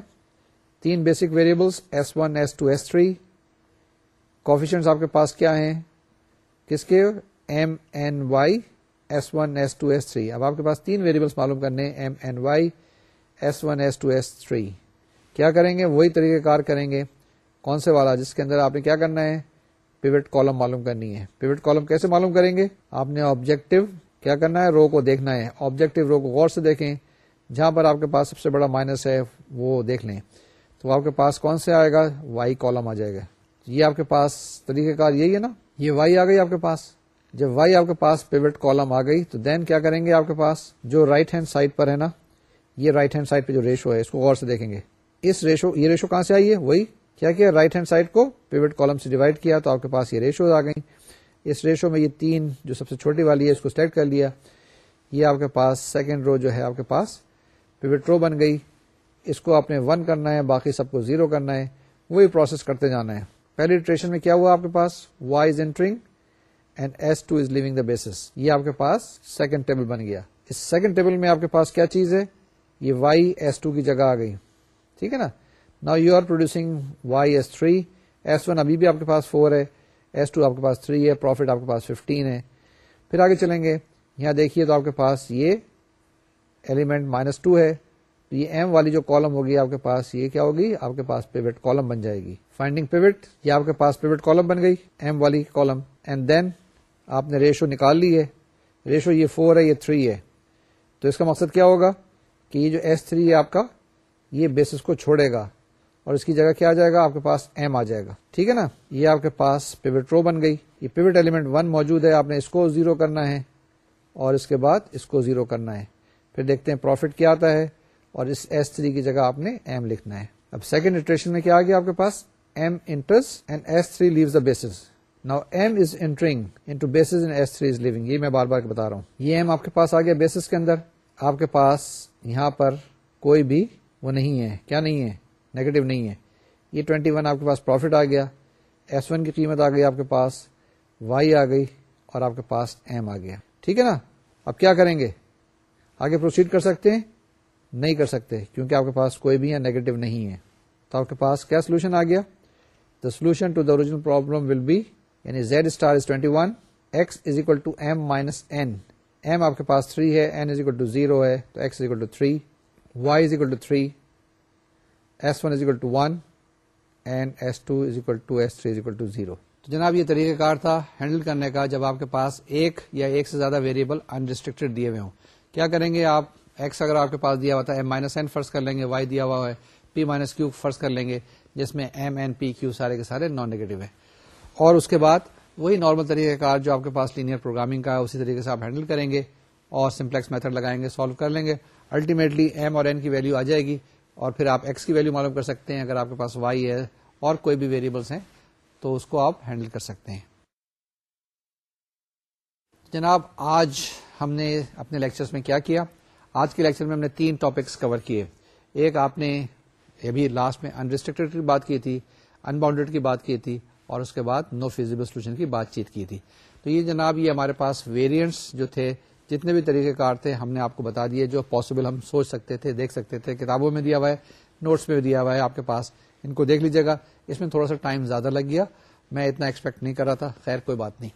تین basic variables S one S two S three coefficients آپ کے پاس کیا ہیں؟ کس کے؟ M N Y S one S two S three اب آپ کے پاس تین ویریبلس معلوم کرنے M N Y S one S two S three کیا کریں گے؟ وہی طریقہ کار کریں گے۔ کون سے والا؟ جس کے اندر آپ نے کیا کرنا ہے؟ پیوٹ کالم معلوم کرنی ہے۔ پیوٹ کالم کیسے معلوم کریں گے؟ آپ نے آبجیکٹو کیا کرنا ہے؟ رو کو دیکھنا ہے۔ آبجیکٹو رو کو غور سے دیکھیں۔ جہاں پر آپ کے پاس سب سے بڑا مائنس ہے، وہ دیکھ لیں۔ تو آپ کے پاس کون سے آئے گا؟ وائی کالم آ جائے گا۔ یہ آپ کے پاس طریقہ کار یہی ہے نا؟ یہ وائی آ گئی آپ کے پاس۔ جب وائی آپ کے پاس پیوٹ کالم آ گئی، تو دین کیا کریں گے آپ کے پاس؟ جو رائٹ ہینڈ سائڈ پر ہے نا یہ رائٹ ہینڈ سائڈ پہ جو ریشو ہے، اس کو غور سے دیکھیں گے۔ اس ریشو، یہ ریشو کہاں سے آئی ہے؟ وہی کیا کیا؟ رائٹ ہینڈ سائڈ کو پیوٹ کالم سے ڈیوائڈ کیا تو آپ کے پاس یہ ریشو آ گئی اس ریشو میں یہ تین جو سب سے چھوٹی والی ہے، اس کو سلیکٹ کر لیا۔ یہ آپ کے پاس سیکنڈ رو جو ہے، آپ کے پاس پیوٹ رو بن گئی۔ اس کو آپ نے ون کرنا ہے، باقی سب کو زیرو کرنا ہے۔ وہی پروسیس کرتے جانا ہے۔ پہلی ٹریشن میں کیا ہوا آپ کے پاس؟ Y is entering and s two is leaving the basis یہ آپ کے پاس سیکنڈ ٹیبل بن گیا۔ اس سیکنڈ ٹیبل میں آپ کے پاس کیا چیز ہے؟ یہ وائی ایس ٹو کی جگہ آ گئی۔ ٹھیک ہے نا؟ نا you are producing y s three s one ابھی بھی آپ کے پاس فور ہے۔ ایس ٹو آپ کے پاس تھری ہے۔ پروفٹ آپ کے پاس ففٹین ہے۔ پھر آگے چلیں گے۔ یہاں دیکھیے تو آپ کے پاس یہ ایلیمنٹ مائنس ٹو ہے۔ تو یہ ایم والی جو کالم ہوگی آپ کے پاس یہ کیا ہوگی؟ آپ کے پاس پیوٹ کالم بن جائے گی۔ فائنڈنگ پیوٹ یہ آپ کے پاس پیوٹ کالم بن گئی ایم والی کالم اینڈ دین آپ نے ریشو نکال لی ہے۔ ریشو یہ فور ہے، یہ تھری ہے۔ تو اس کا مقصد کیا ہوگا؟ کہ یہ جو ایس تھری ہے آپ کا یہ بیسس کو چھوڑے گا اور اس کی جگہ کیا آ جائے گا؟ آپ کے پاس ایم آ جائے گا۔ ٹھیک ہے نا؟ یہ آپ کے پاس پیوٹ رو بن گئی۔ یہ پیوٹ ایلیمنٹ ون موجود ہے۔ آپ نے اس کو زیرو کرنا ہے اور اس کے بعد اس کو زیرو کرنا ہے۔ پھر دیکھتے ہیں پروفٹ کیا آتا ہے اور اس ایس تھری کی جگہ آپ نے ایم لکھنا ہے۔ اب سیکنڈ اٹریشن میں کیا آ گیا آپ کے پاس؟ M enters and s three leave the bases now m is entering into bases and s three is leaving یہ میں بار بار بتا رہا ہوں۔ یہ ایم آپ کے پاس آ گیا بیسز کے اندر۔ آپ کے پاس یہاں پر کوئی بھی وہ نہیں ہے۔ کیا نہیں ہے؟ نیگیٹو نہیں ہے۔ یہ ٹوینٹی ون آپ کے پاس پروفٹ آ گیا۔ ایس ون کی قیمت آ گئی آپ کے پاس۔ وائی آ گئی اور آپ کے پاس ایم آ گیا۔ ٹھیک ہے نا؟ اب کیا کریں گے؟ آگے پروسیڈ کر سکتے ہیں؟ نہیں کر سکتے، کیونکہ آپ کے پاس کوئی بھی نیگیٹو نہیں ہے۔ تو آپ کے پاس کیا سولوشن آ گیا؟ The solution to the original problem will be یعنی z star is twenty one x is equal to m minus n m آپ کے پاس تھری ہے n is equal to zero ہے، تو x is equal to three y is equal to three s one is equal to one and s two is equal to s three is equal to zero تو جناب یہ طریقہ کار تھا ہینڈل کرنے کا جب آپ کے پاس ایک یا ایک سے زیادہ ویریبل انریسٹرکٹیڈ دیے ہوئے ہوں۔ کیا کریں گے آپ؟ ایکس اگر آپ کے پاس دیا ہوا ہے مائنس این فرض کر لیں گے وائی دیا ہوا ہے پی مائنس کیو فرض کر لیں گے، جس میں ایم این پی کیو سارے کے سارے نان نیگیٹو ہے اور اس کے بعد وہی نارمل طریقہ کار جو آپ کے پاس لینئر پروگرامنگ کا ہے، اسی طریقے سے آپ ہینڈل کریں گے اور سمپلیکس میتھڈ لگائیں گے سالو کر لیں گے۔ الٹیمیٹلی ایم اور این کی ویلو آ جائے گی اور پھر آپ ایکس کی ویلو معلوم کر سکتے ہیں۔ اگر آپ کے پاس وائی ہے اور کوئی بھی ویریبلس ہیں، تو اس کو آپ ہینڈل کر سکتے ہیں۔ جناب، آج ہم نے اپنے لیکچرز میں کیا کیا؟ آج کے لیکچر میں ہم نے تین ٹاپکس کور کیے۔ ایک آپ نے ابھی لاسٹ میں انریسٹرکٹیڈ کی بات کی تھی ان باؤنڈیڈ کی بات کی تھی۔ اور اس کے بعد نو فیزیبل سولوشن کی بات چیت کی تھی۔ تو یہ جناب یہ ہمارے پاس ویریئنٹس جو تھے، جتنے بھی طریقے کار تھے، ہم نے آپ کو بتا دیے، جو پاسبل ہم سوچ سکتے تھے، دیکھ سکتے تھے، کتابوں میں دیا ہوا ہے نوٹس میں بھی دیا ہوا ہے آپ کے پاس۔ ان کو دیکھ لیجیے گا۔ اس میں تھوڑا سا ٹائم زیادہ لگ گیا۔ میں اتنا ایکسپیکٹ نہیں کر رہا تھا۔ خیر، کوئی بات نہیں۔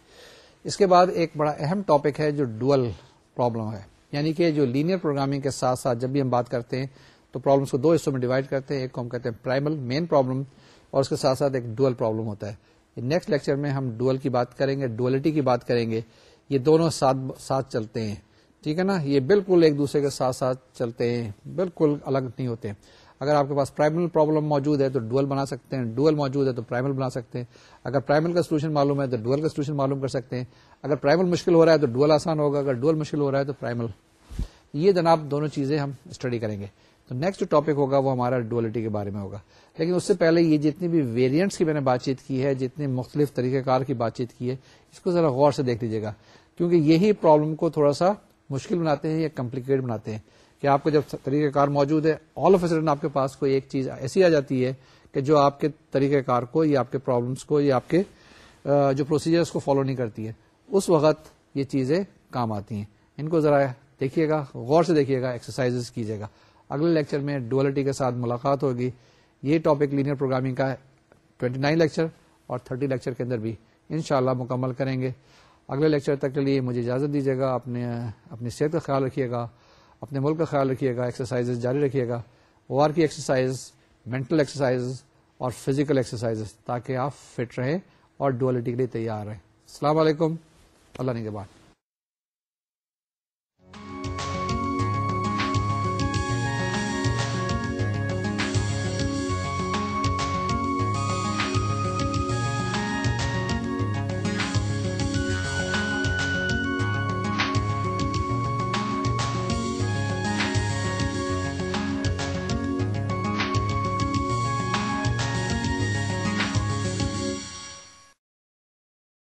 اس کے بعد ایک بڑا اہم ٹاپک ہے جو ڈوئل پرابلم ہے۔ یعنی کہ جو لینئر پروگرامنگ کے ساتھ ساتھ جب بھی ہم بات کرتے ہیں، تو پرابلمس کو دو حصوں میں ڈیوائڈ کرتے ہیں۔ ایک کو ہم کہتے ہیں پرائمل مین پرابلم اور اس کے ساتھ ساتھ ایک ڈوئل پرابلم ہوتا ہے۔ نیکسٹ لیکچر میں ہم ڈوئل کی بات کریں گے ڈوئلٹی کی بات کریں گے۔ یہ دونوں ساتھ ساتھ چلتے ہیں۔ ٹھیک ہے نا؟ یہ بالکل ایک دوسرے کے ساتھ ساتھ چلتے ہیں۔ بالکل الگ نہیں ہوتے۔ ہیں اگر آپ کے پاس پرائمل پرابلم موجود ہے تو ڈوئل بنا سکتے ہیں۔ ڈوئل موجود ہے تو پرائمل بنا سکتے ہیں۔ اگر پرائمل کا سولوشن معلوم ہے تو ڈوئل کا سولوشن معلوم کر سکتے ہیں۔ اگر پرائمل مشکل ہو رہا ہے تو ڈوئل آسان ہوگا۔ اگر ڈوئل مشکل ہو رہا ہے تو پرائمل یہ جناب دونوں چیزیں ہم اسٹڈی کریں گے۔ تو نیکسٹ جو ٹاپک ہوگا وہ ہمارا ڈولیٹی کے بارے میں ہوگا۔ لیکن اس سے پہلے یہ جتنی بھی ویریئنٹس کی میں نے بات چیت کی ہے، جتنے مختلف طریقہ کار کی بات چیت کی ہے، اس کو ذرا غور سے دیکھ لیجیے گا۔ کیونکہ یہی پرابلم کو تھوڑا سا مشکل بناتے ہیں یا کمپلیکیٹ بناتے ہیں کہ آپ کا جب طریقہ کار موجود ہے آل آف سڈن آپ کے پاس کوئی ایک چیز ایسی آ جاتی ہے کہ جو آپ کے طریقہ کار کو یا آپ کے پرابلمس کو یا آپ کے جو پروسیجر کو فالو نہیں کرتی ہے۔ اس وقت یہ چیزیں کام آتی ہیں۔ ان کو ذرا دیکھیے گا، غور سے دیکھیے گا ایکسرسائز کیجیے گا۔ اگلے لیکچر میں ڈولیٹی کے ساتھ ملاقات ہوگی۔ یہ ٹاپک لینئر پروگرامنگ کا ٹوینٹی نائن لیکچر اور تھرٹی لیکچر کے اندر بھی انشاءاللہ مکمل کریں گے۔ اگلے لیکچر تک کے لیے مجھے اجازت دیجیے گا، اپنے، اپنی صحت کا خیال رکھیے گا، اپنے ملک کا خیال رکھیے گا ایکسرسائز جاری رکھیے گا وار کی ایکسرسائز مینٹل ایکسرسائز اور فزیکل ایکسرسائز تاکہ آپ فٹ رہیں اور ڈولیٹی کے لیے تیار رہیں۔ السلام علیکم۔ اللہ نے کے بعد۔